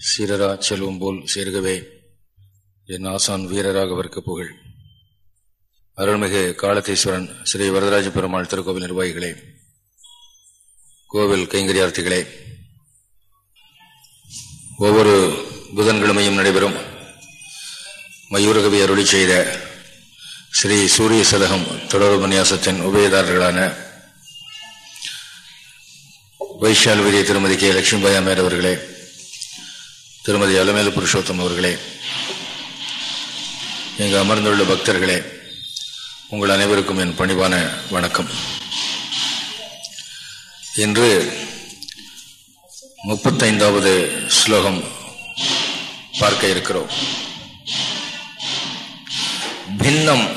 சீரரா செல்வம் போல் சேர்கவே என் ஆசான் வீரராக அவருக்கு புகழ். அருள்மிகு காலத்தீஸ்வரன் ஸ்ரீ வரதராஜ பெருமாள் திருக்கோவில் நிர்வாகிகளே கோவில் கைங்கரியார்த்திகளே ஒவ்வொரு புதன்கிழமையும் நடைபெறும் மயூரகவி அருளி செய்த ஸ்ரீ சூரிய சதகம் தொடர் உபன்யாசத்தின் உபயதாரர்களான வைஷால் வீரிய திருமதி கே. லட்சுமிபாய் அமேர் அவர்களே திருமதி அலமேலு புருஷோத்தம் அவர்களே இங்கு அமர்ந்துள்ள பக்தர்களே உங்கள் அனைவருக்கும் என் பணிவான வணக்கம் இன்று முப்பத்தைந்தாவது ஸ்லோகம் பார்க்க இருக்கிறோம் பின்னம்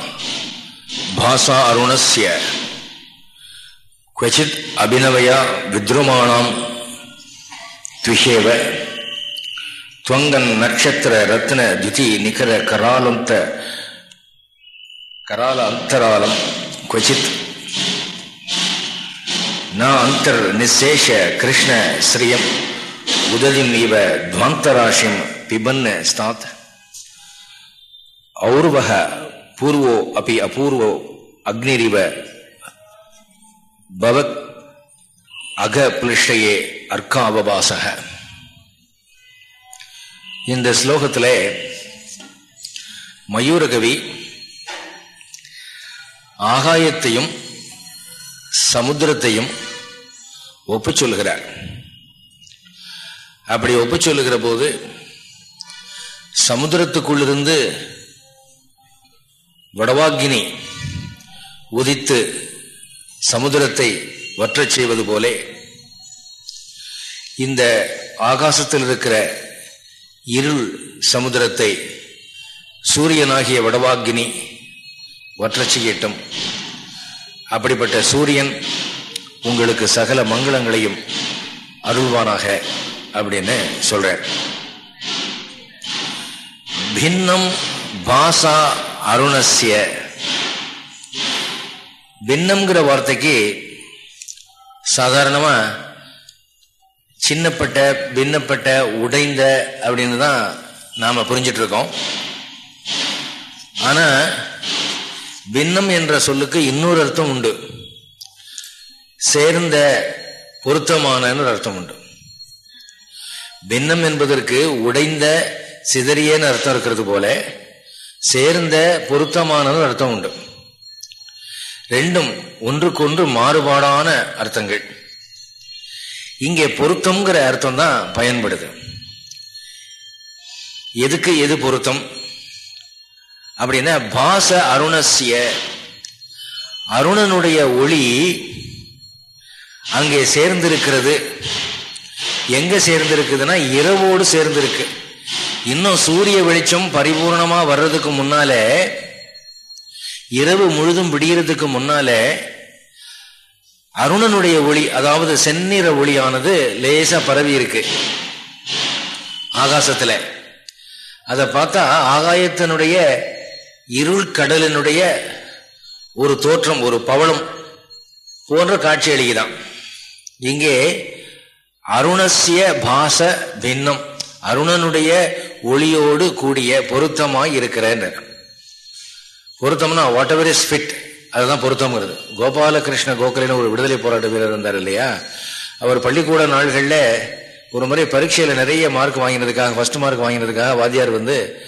பாசா அருணஸ்ய क्वचित् अभिनवया विद्रुमाणां ತ್ವಂಗನ್ ನಕ್ಷತ್ರ ರತ್ನ ದ್ಯುತಿ ನಿಖರ ಕರಾಲಂತ ಕರಾಲ ಅಂತರಾಲಂ ಕ್ವಚಿತ್ ನ ಅಂತರ್ ನಿಶೇಷ ಕೃಷ್ಣ ಶ್ರಿಯಂ ಉದದಿಂ ಇವ ಧ್ವಾಂತರಾಶಿಂ ಪಿಬನ್ನ ಸ್ತಾತ್ ಔರ್ವ ಪೂರ್ವೋ ಅಪಿ ಅಪೂರ್ವೋ ಅಗ್ನಿರಿವ ಭವತ್ ಅಘ ಪ್ಲಿಷ್ಟಯೇ ಅರ್ಕಾವಭಾಸಃ இந்த ஸ்லோகத்தில் மயூரகவி ஆகாயத்தையும் சமுத்திரத்தையும் ஒப்பு சொல்லுகிறார் அப்படி ஒப்பு சொல்லுகிற போது சமுத்திரத்துக்குள்ளிருந்து வடவாகினி உதித்து சமுதிரத்தை வற்றச் செய்வது போலே இந்த ஆகாசத்தில் இருக்கிற இருள் சமுதிரத்தை சூரியனாகிய வடவாகினி வற்றச்சியட்டும் அப்படிப்பட்ட சூரியன் உங்களுக்கு சகல மங்களங்களையும் அருள்வானாக அப்படின்னு சொல்ற பின்னம் பாசா அருணசிய பின்னம்ங்கிற வார்த்தைக்கு சாதாரணமாக சின்னப்பட்ட பின்னப்பட்ட உடைந்த அப்படின்னு தான் நாம் புரிஞ்சிட்டு இருக்கோம் ஆனால் பின்னம் என்ற சொல்லுக்கு இன்னொரு அர்த்தம் உண்டு. சேர்ந்த பொருத்தமான அர்த்தம் உண்டு. பின்னம் என்பதற்கு உடைந்த சிதறியன்னு அர்த்தம் இருக்கிறது போல சேர்ந்த பொருத்தமான அர்த்தம் உண்டு. ரெண்டும் ஒன்றுக்கொன்று மாறுபாடான அர்த்தங்கள். இங்கே பொருத்தம்ங்கிற அர்த்தம் தான் பயன்படுது. எதுக்கு எது பொருத்தம்? அப்படின்னா பாச அருணசிய அருணனுடைய ஒளி அங்கே சேர்ந்திருக்கிறது. எங்க சேர்ந்திருக்குதுன்னா இரவோடு சேர்ந்திருக்கு. இன்னும் சூரிய வெளிச்சம் பரிபூர்ணமா வர்றதுக்கு முன்னாலே இரவு முழுதும் விடியறதுக்கு முன்னால அருணனுடைய ஒளி அதாவது செந்நிற ஒளியானது லேசா பரவி இருக்கு. ஆகாசத்துல. அதை பார்த்தா ஆகாயத்தினுடைய இருள் கடலினுடைய ஒரு தோற்றம் ஒரு பவளம் போன்ற காட்சி அளிக்குதான். இங்கே அருணசிய பாச பின்னம் அருணனுடைய ஒளியோடு கூடிய பொருத்தமாய் இருக்கிறேன். பொருத்தம்னா வாட் எவர் இஸ் ஃபிட் அதுதான் பொருத்தம்ங்கிறது. கோபாலகிருஷ்ண கோகலின்னு ஒரு விடுதலை போராட்ட வீரர் இருந்தார் இல்லையா? அவர் பள்ளிக்கூட நாள்களில் ஒரு முறை பரீட்சையில் நிறைய மார்க் வாங்கினதுக்காக ஃபர்ஸ்ட் மார்க் வாங்கினதுக்காக வாத்தியார் வந்து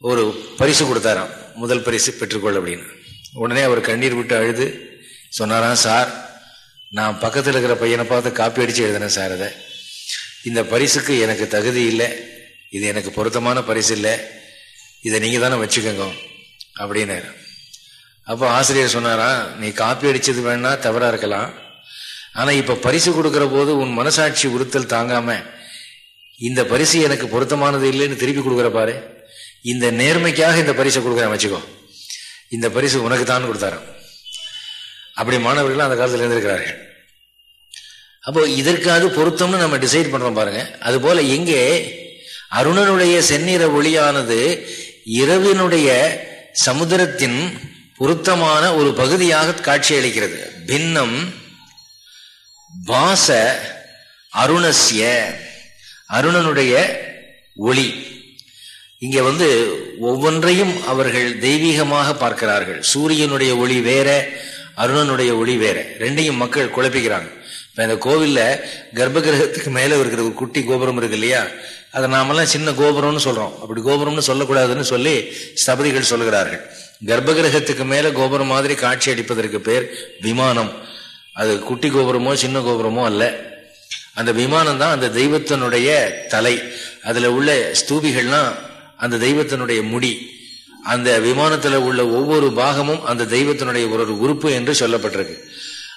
ஒரு பரிசு கொடுத்தாராம். முதல் பரிசு பெற்றுக்கொள் அப்படின்னு. உடனே அவர் கண்ணீர் விட்டு அழுது சொன்னாராம் சார் நான் பக்கத்தில் இருக்கிற பையனை பார்த்து காப்பி அடித்து எழுதினேன் சார் அதை. இந்த பரிசுக்கு எனக்கு தகுதி இல்லை. இது எனக்கு பொருத்தமான பரிசு இல்லை. இதை நீங்கள் தானே வச்சுக்கோங்க அப்படின்னு அப்போ ஆசிரியர் சொன்னாரா நீ காப்பி அடிச்சது வேணா தவறா இருக்கலாம். ஆனா இப்ப பரிசு கொடுக்கிற போது உன் மனசாட்சி உறுத்தல் தாங்காம இந்த பரிசு எனக்கு பொருத்தமானது இல்லைன்னு திருப்பி கொடுக்குற பாரு. இந்த நேர்மைக்காக இந்த பரிசை கொடுக்குறேன் வச்சுக்கோ. இந்த பரிசு உனக்கு தான் கொடுத்தாரு அப்படி மாணவர்கள் அந்த காலத்தில் இருந்திருக்கிறார்கள். அப்போ இதற்காவது பொருத்தம்னு நம்ம டிசைட் பண்றோம் பாருங்க. அது போல எங்கே அருணனுடைய செந்நிற ஒளியானது இரவினுடைய சமுதிரத்தின் பொருத்தமான ஒரு பகுதியாக காட்சியளிக்கிறது. பின்னம் பாச அருணசிய அருணனுடைய ஒளி. இங்க வந்து ஒவ்வொன்றையும் அவர்கள் தெய்வீகமாக பார்க்கிறார்கள். சூரியனுடைய ஒளி வேற அருணனுடைய ஒளி வேற. ரெண்டையும் மக்கள் குழப்பிக்கிறாங்க. இப்ப இந்த கோவில்ல கர்ப்ப கிரகத்துக்கு மேல இருக்கிற ஒரு குட்டி கோபுரம் இருக்கு இல்லையா? அதை நாமெல்லாம் சின்ன கோபுரம்னு சொல்றோம். அப்படி கோபுரம்னு சொல்லக்கூடாதுன்னு சொல்லி ஸ்தபதிகள் சொல்கிறார்கள் கர்ப்பகிரகத்துக்கு மேல கோபுரம் மாதிரி காட்சி அடிப்பதற்கு பேர் விமானம். அது குட்டி கோபுரமோ சின்ன கோபுரமோ அல்ல. அந்த விமானம் தான் அந்த தெய்வத்தினுடைய தலை. அதுல உள்ள ஸ்தூபிகள்லாம் அந்த தெய்வத்தினுடைய முடி. அந்த விமானத்துல உள்ள ஒவ்வொரு பாகமும் அந்த தெய்வத்தினுடைய ஒரு உறுப்பு என்று சொல்லப்பட்டிருக்கு.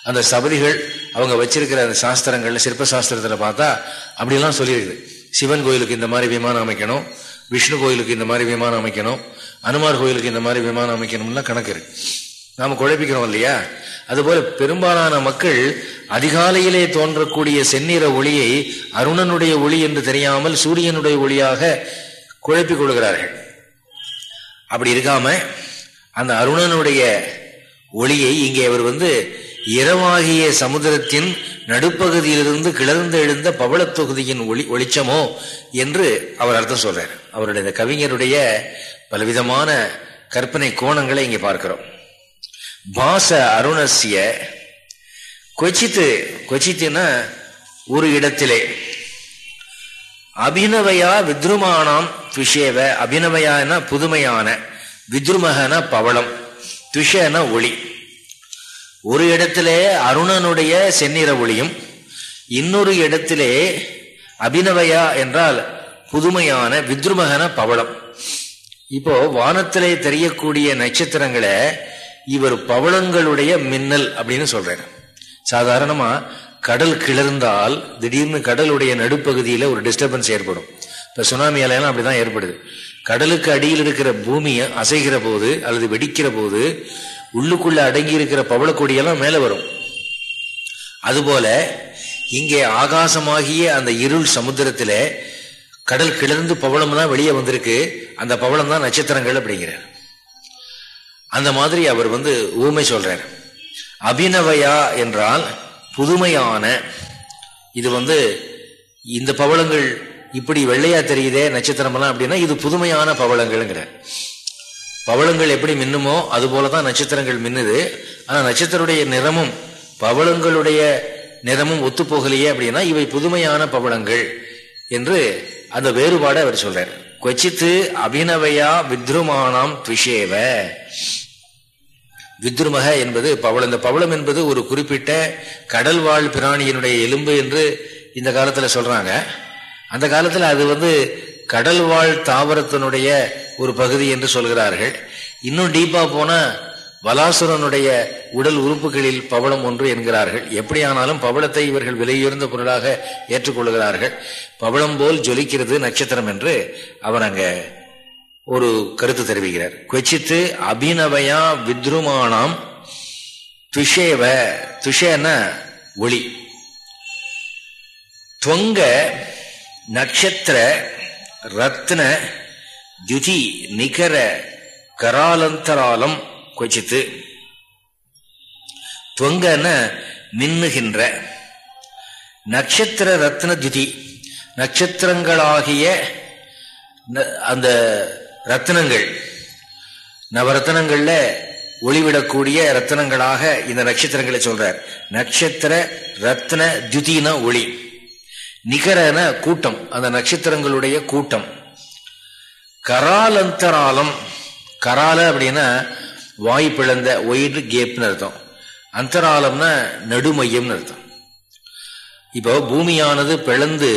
அந்த சபதிகள் அவங்க வச்சிருக்கிற அந்த சாஸ்திரங்கள்ல சிற்ப சாஸ்திரத்துல பார்த்தா அப்படிலாம் சொல்லியிருக்குது சிவன் கோயிலுக்கு இந்த மாதிரி விமானம் அமைக்கணும் விஷ்ணு கோயிலுக்கு இந்த மாதிரி விமானம் அமைக்கணும் அனுமார் கோயிலுக்கு இந்த மாதிரி விமானம் அமைக்கணும்லாம் கணக்கு இருக்கு. நாம குழப்பிக்கிறோம் இல்லையா? அதுபோல பெரும்பாலான மக்கள் அதிகாலையிலே தோன்றக்கூடிய செந்நிற ஒளியை அருணனுடைய ஒளி என்று தெரியாமல் சூரியனுடைய ஒளியாக குழப்பிக் கொள்கிறார்கள். அப்படி இருக்காம அந்த அருணனுடைய ஒளியை இங்கே அவர் வந்து இரவாகிய சமுதிரத்தின் நடுப்பகுதியிலிருந்து கிளர்ந்து எழுந்த பவளத் தொகுதியின் ஒளி ஒளிச்சமோ என்று அவர் அர்த்தம் சொல்றார். அவருடைய இந்த கவிஞருடைய பலவிதமான கற்பனை கோணங்களை இங்கே பார்க்கிறோம். பாச அருணசிய கொச்சித்து கொச்சித்துனா ஒரு இடத்திலே. அபிநவையா வித்ருமானாம் துஷேவ அபிநவயான புதுமையான வித்ருமகன பவளம் துஷன ஒளி. ஒரு இடத்திலே அருணனுடைய செந்நிற ஒளியும் இன்னொரு இடத்திலே அபிநவையா என்றால் புதுமையான வித்ருமகன பவளம். இப்போ வானத்திலே தெரியக்கூடிய நட்சத்திரங்களை இவர் பவளங்களுடைய மின்னல் அப்படின்னு சொல்றாரு. சாதாரணமா கடல் கிளர்ந்தால் திடீர்னு கடலுடைய நடுப்பகுதியில ஒரு டிஸ்டர்பன்ஸ் ஏற்படும். இப்ப சுனாமி அலையெல்லாம் அப்படிதான் ஏற்படுது. கடலுக்கு அடியில் இருக்கிற பூமியை அசைகிற போது அல்லது வெடிக்கிற போது உள்ளுக்குள்ள அடங்கி இருக்கிற பவளக்கொடியெல்லாம் மேல வரும். அதுபோல இங்கே ஆகாசமாகிய அந்த இருள் சமுத்திரத்துல கடல் கிளர்ந்து பவளம் தான் வெளியே வந்திருக்கு. அந்த பவளம் தான் நட்சத்திரங்கள் அப்படிங்கிறார். அந்த மாதிரி அவர் வந்து ஊமை சொல்றார். அபிநவையா என்றால் புதுமையான. இது வந்து இந்த பவளங்கள் இப்படி வெள்ளையா தெரியுதே நட்சத்திரமெல்லாம் அப்படின்னா இது புதுமையான பவளங்கள்ங்கிற பவளங்கள் எப்படி மின்னுமோ அது போலதான் நட்சத்திரங்கள் மின்னுது. ஆனா நட்சத்திரடைய நிறமும் பவளங்களுடைய நிறமும் ஒத்து போகலையே அப்படின்னா இவை புதுமையான பவளங்கள் என்று அந்த வேறுபாடு அவர் சொல்றார். கொச்சித்து அபிநவையா வித்ருமானாம் துஷேவ வித்ருமக என்பது பவளம். இந்த பவளம் என்பது ஒரு குறிப்பிட்ட கடல் வாழ் பிராணியினுடைய எலும்பு என்று இந்த காலத்துல சொல்றாங்க. அந்த காலத்துல அது வந்து கடல் வாழ் தாவரத்தினுடைய ஒரு பகுதி என்று சொல்கிறார்கள். இன்னும் டீப்பா போனா வலாசுரனுடைய உடல் உறுப்புகளில் பவளம் ஒன்று என்கிறார்கள். எப்படியானாலும் பவளத்தை இவர்கள் விலையுயர்ந்த பொருளாக ஏற்றுக்கொள்கிறார்கள். பவளம் போல் ஜொலிக்கிறது நட்சத்திரம் என்று அவர் அங்க ஒரு கருத்து தெரிவிக்கிறார். கொச்சித்து அபிநவயா வித்ருமானாம் துஷேவ. துஷேன ஒளி. துவங்க நட்சத்திர ரத்ன துதி நிகர கராலந்தராலம் கொச்சித்து துவங்கன மின்னுகின்ற நட்சத்திர ரத்ன துதி நட்சத்திரங்களாகிய அந்த ரத்தினங்கள் நவரத்தனங்கள்ல ஒளிவிடக்கூடிய ரத்தனங்களாக இந்த நட்சத்திரங்களை சொல்றார். நட்சத்திர ரத்ன துதின ஒளி நிகரன கூட்டம் அந்த நட்சத்திரங்களுடைய கூட்டம். கராலந்தராலம் கரால அப்படின்னா வாய் பிளந்த ஒயிட் கேப்னு அர்த்தம். அந்தராலம்னா நடுமையம்னு அர்த்தம். இப்போ பூமியானது பிளந்து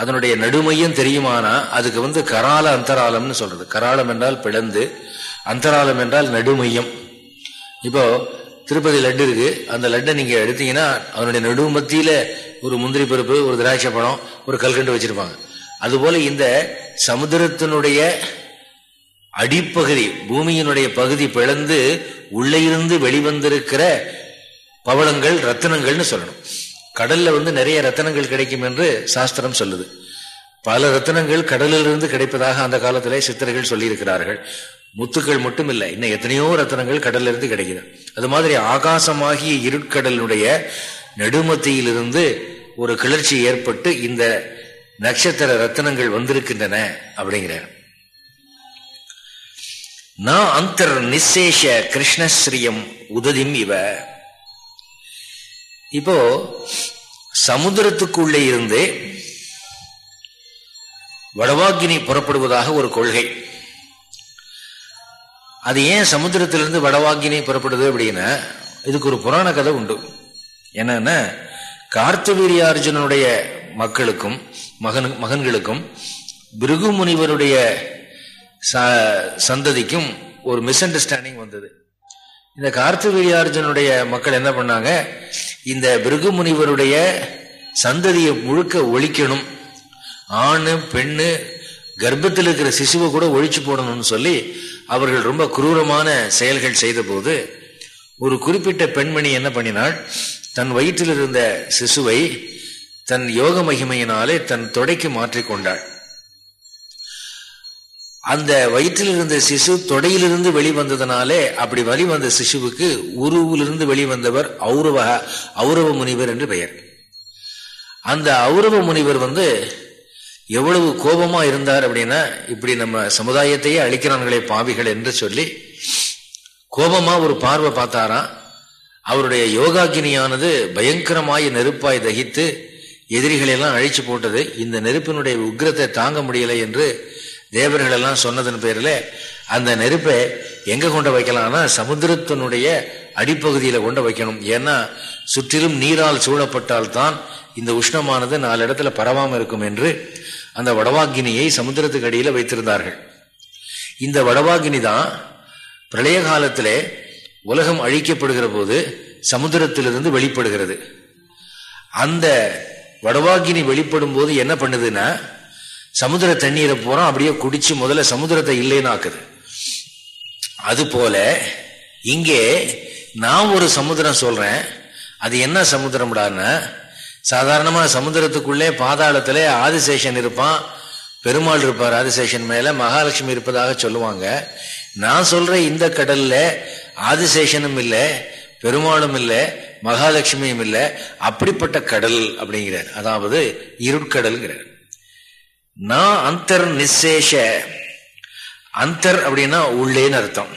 அதனுடைய நடுமையும் தெரியுமானா அதுக்கு வந்து கரால அந்தராலம்னு சொல்றது. கராலம் என்றால் பிளந்து அந்தராலம் என்றால் நடுமையம். இப்போ திருப்பதி லட்டு இருக்கு. அந்த லட்டை நீங்க எடுத்தீங்கன்னா அதனுடைய நடுமத்தியில ஒரு முந்திரி பருப்பு ஒரு திராட்சை பழம் ஒரு கல்கண்டு வச்சிருப்பாங்க. அதுபோல இந்த சமுதிரத்தினுடைய அடிப்பகுதி பூமியினுடைய பகுதி பிளந்து உள்ளே இருந்து வெளிவந்திருக்கிற பவளங்கள் ரத்தனங்கள்னு சொல்லணும். கடல்ல வந்து நிறைய ரத்தனங்கள் கிடைக்கும் என்று சாஸ்திரம் சொல்லுது. பல ரத்தனங்கள் கடலிலிருந்து கிடைப்பதாக அந்த காலத்திலே சித்தர்கள் சொல்லியிருக்கிறார்கள். முத்துக்கள் மட்டும் இல்லை இன்னும் எத்தனையோ ரத்தனங்கள் கடலிலிருந்து கிடைக்கிது. கிடைக்குது அது மாதிரி ஆகாசமாகிய இருட்கடலுடைய நடுமத்தியிலிருந்து ஒரு கிளர்ச்சி ஏற்பட்டு இந்த நட்சத்திர ரத்தனங்கள் வந்திருக்கின்றன அப்படிங்கிறார். நான் அந்தர் நிசேஷ கிருஷ்ணஸ்ரீயம் உததிம் இவ. இப்போ சமுத்திரத்துக்குள்ளே இருந்து வடவாக்கினி புறப்படுவதாக ஒரு கொள்கை. அது ஏன் சமுத்திரத்திலிருந்து வடவாக்கினி புறப்படுது அப்படின்னா இதுக்கு ஒரு புராண கதை உண்டு. என்னன்னா கார்த்தவீரியார்ஜுனனுடைய மக்களுக்கும் மகன் மகன்களுக்கும் பிருகு முனிவருடைய சந்ததிக்கும் ஒரு மிஸ் அண்டர்ஸ்டாண்டிங் வந்தது. இந்த கார்த்தவீரியார்ஜுனுடைய மக்கள் என்ன பண்ணாங்க? இந்த பிருகு முனிவருடைய சந்ததியை முழுக்க ஒழிக்கணும். ஆணு பெண்ணு கர்ப்பத்தில் இருக்கிற சிசுவை கூட ஒழிச்சு போடணும்னு சொல்லி அவர்கள் ரொம்ப குரூரமான செயல்கள் செய்த போது ஒரு குறிப்பிட்ட பெண்மணி என்ன பண்ணினாள்? தன் வயிற்றில் இருந்த சிசுவை தன் யோக மகிமையினாலே தன் தொடைக்கு மாற்றிக்கொண்டாள் அந்த வயிற்றில் இருந்த சிசு தொடையிலிருந்து வெளிவந்ததுனாலே அப்படி வழிவந்த சிசுவுக்கு உருவிலிருந்து வெளிவந்தவர் ஔரவ ஔரவ முனிவர் என்று பெயர். அந்த ஔரவ முனிவர் வந்து எவ்வளவு கோபமா இருந்தார் அப்படின்னா இப்படி நம்ம சமுதாயத்தையே அழிக்கிறான்களே பாவிகள் என்று சொல்லி கோபமா ஒரு பார்வை பார்த்தாராம். அவருடைய யோகாக்கினியானது பயங்கரமாய் நெருப்பாய் தகித்து எதிரிகளை எல்லாம் அழிச்சு போட்டது இந்த நெருப்பினுடைய உக்ரத்தை தாங்க முடியலை என்று தேவர்கள் எல்லாம் சொன்னதன் பேரில் அந்த நெருப்பை எங்க கொண்டு வைக்கலாம்னா சமுத்திரத்தினுடைய அடிப்பகுதியில கொண்டு வைக்கணும். ஏன்னா சுற்றிலும் நீரால் சூழப்பட்டால்தான் இந்த உஷ்ணமானது நாலு இடத்துல பரவாமல் இருக்கும் என்று அந்த வடவாகினியை சமுத்திரத்துக்கு அடியில் வைத்திருந்தார்கள். இந்த வடவாகினி தான் பிரளய காலத்திலே உலகம் அழிக்கப்படுகிற போது சமுத்திரத்திலிருந்து வெளிப்படுகிறது. அந்த வடவாகினி வெளிப்படும் போது என்ன பண்ணுதுன்னா சமுதிர தண்ணீரை போறோம் அப்படியே குடிச்சு முதல்ல சமுதிரத்தை இல்லைன்னு அது போல இங்கே நான் ஒரு சமுதிரம் சொல்றேன். அது என்ன சமுதிரம்டான்னா சாதாரணமாக சமுதிரத்துக்குள்ளே பாதாளத்தில் ஆதிசேஷன் இருப்பான் பெருமாள் இருப்பார் ஆதிசேஷன் மேலே மகாலட்சுமி இருப்பதாக சொல்லுவாங்க. நான் சொல்ற இந்த கடல்ல ஆதிசேஷனும் இல்லை பெருமாளும் இல்லை மகாலட்சுமியும் இல்லை அப்படிப்பட்ட கடல் அப்படிங்கிறார். அதாவது இருட்கடல்ங்கிறார். நான் அந்தர் நிசேஷ. அந்தர் அப்படின்னா உள்ளேன்னு அர்த்தம்.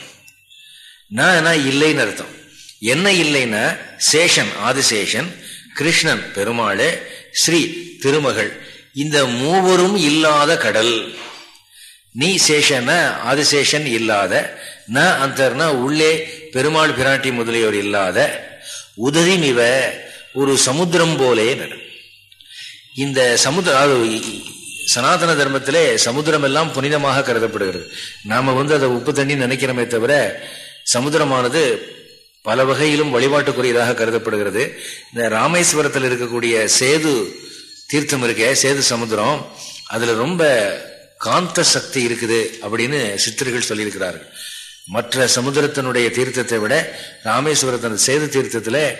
நான் இல்லைன்னு அர்த்தம். என்ன இல்லைன்னா சேஷன் ஆதிசேஷன் கிருஷ்ணன் பெருமாளே ஸ்ரீ திருமகள். இந்த மூவரும் இல்லாத கடல். நீ சேஷன ஆதிசேஷன் இல்லாத ந அந்தர்னா உள்ளே பெருமாள் பிராட்டி முதலியோர் இல்லாத உதவி மிவ ஒரு சமுத்திரம் போலே இந்த சமுத்திர சனாதன தர்மத்திலே சமுத்திரம் எல்லாம் புனிதமாக கருதப்படுகிறது. நாம வந்து அதை உப்பு தண்ணி நினைக்கிறோமே தவிர சமுத்திரமானது பல வகையிலும் வழிபாட்டுக்குரியதாக கருதப்படுகிறது. இந்த ராமேஸ்வரத்தில் இருக்கக்கூடிய சேது தீர்த்தம் இருக்க சேது சமுத்திரம் அதுல ரொம்ப காந்த சக்தி இருக்குது அப்படின்னு சித்தர்கள் சொல்லியிருக்கிறார்கள். மற்ற சமுதிரத்தினுடைய தீர்த்தத்தை விட ராமேஸ்வரத்தின் சேது தீர்த்தத்தில்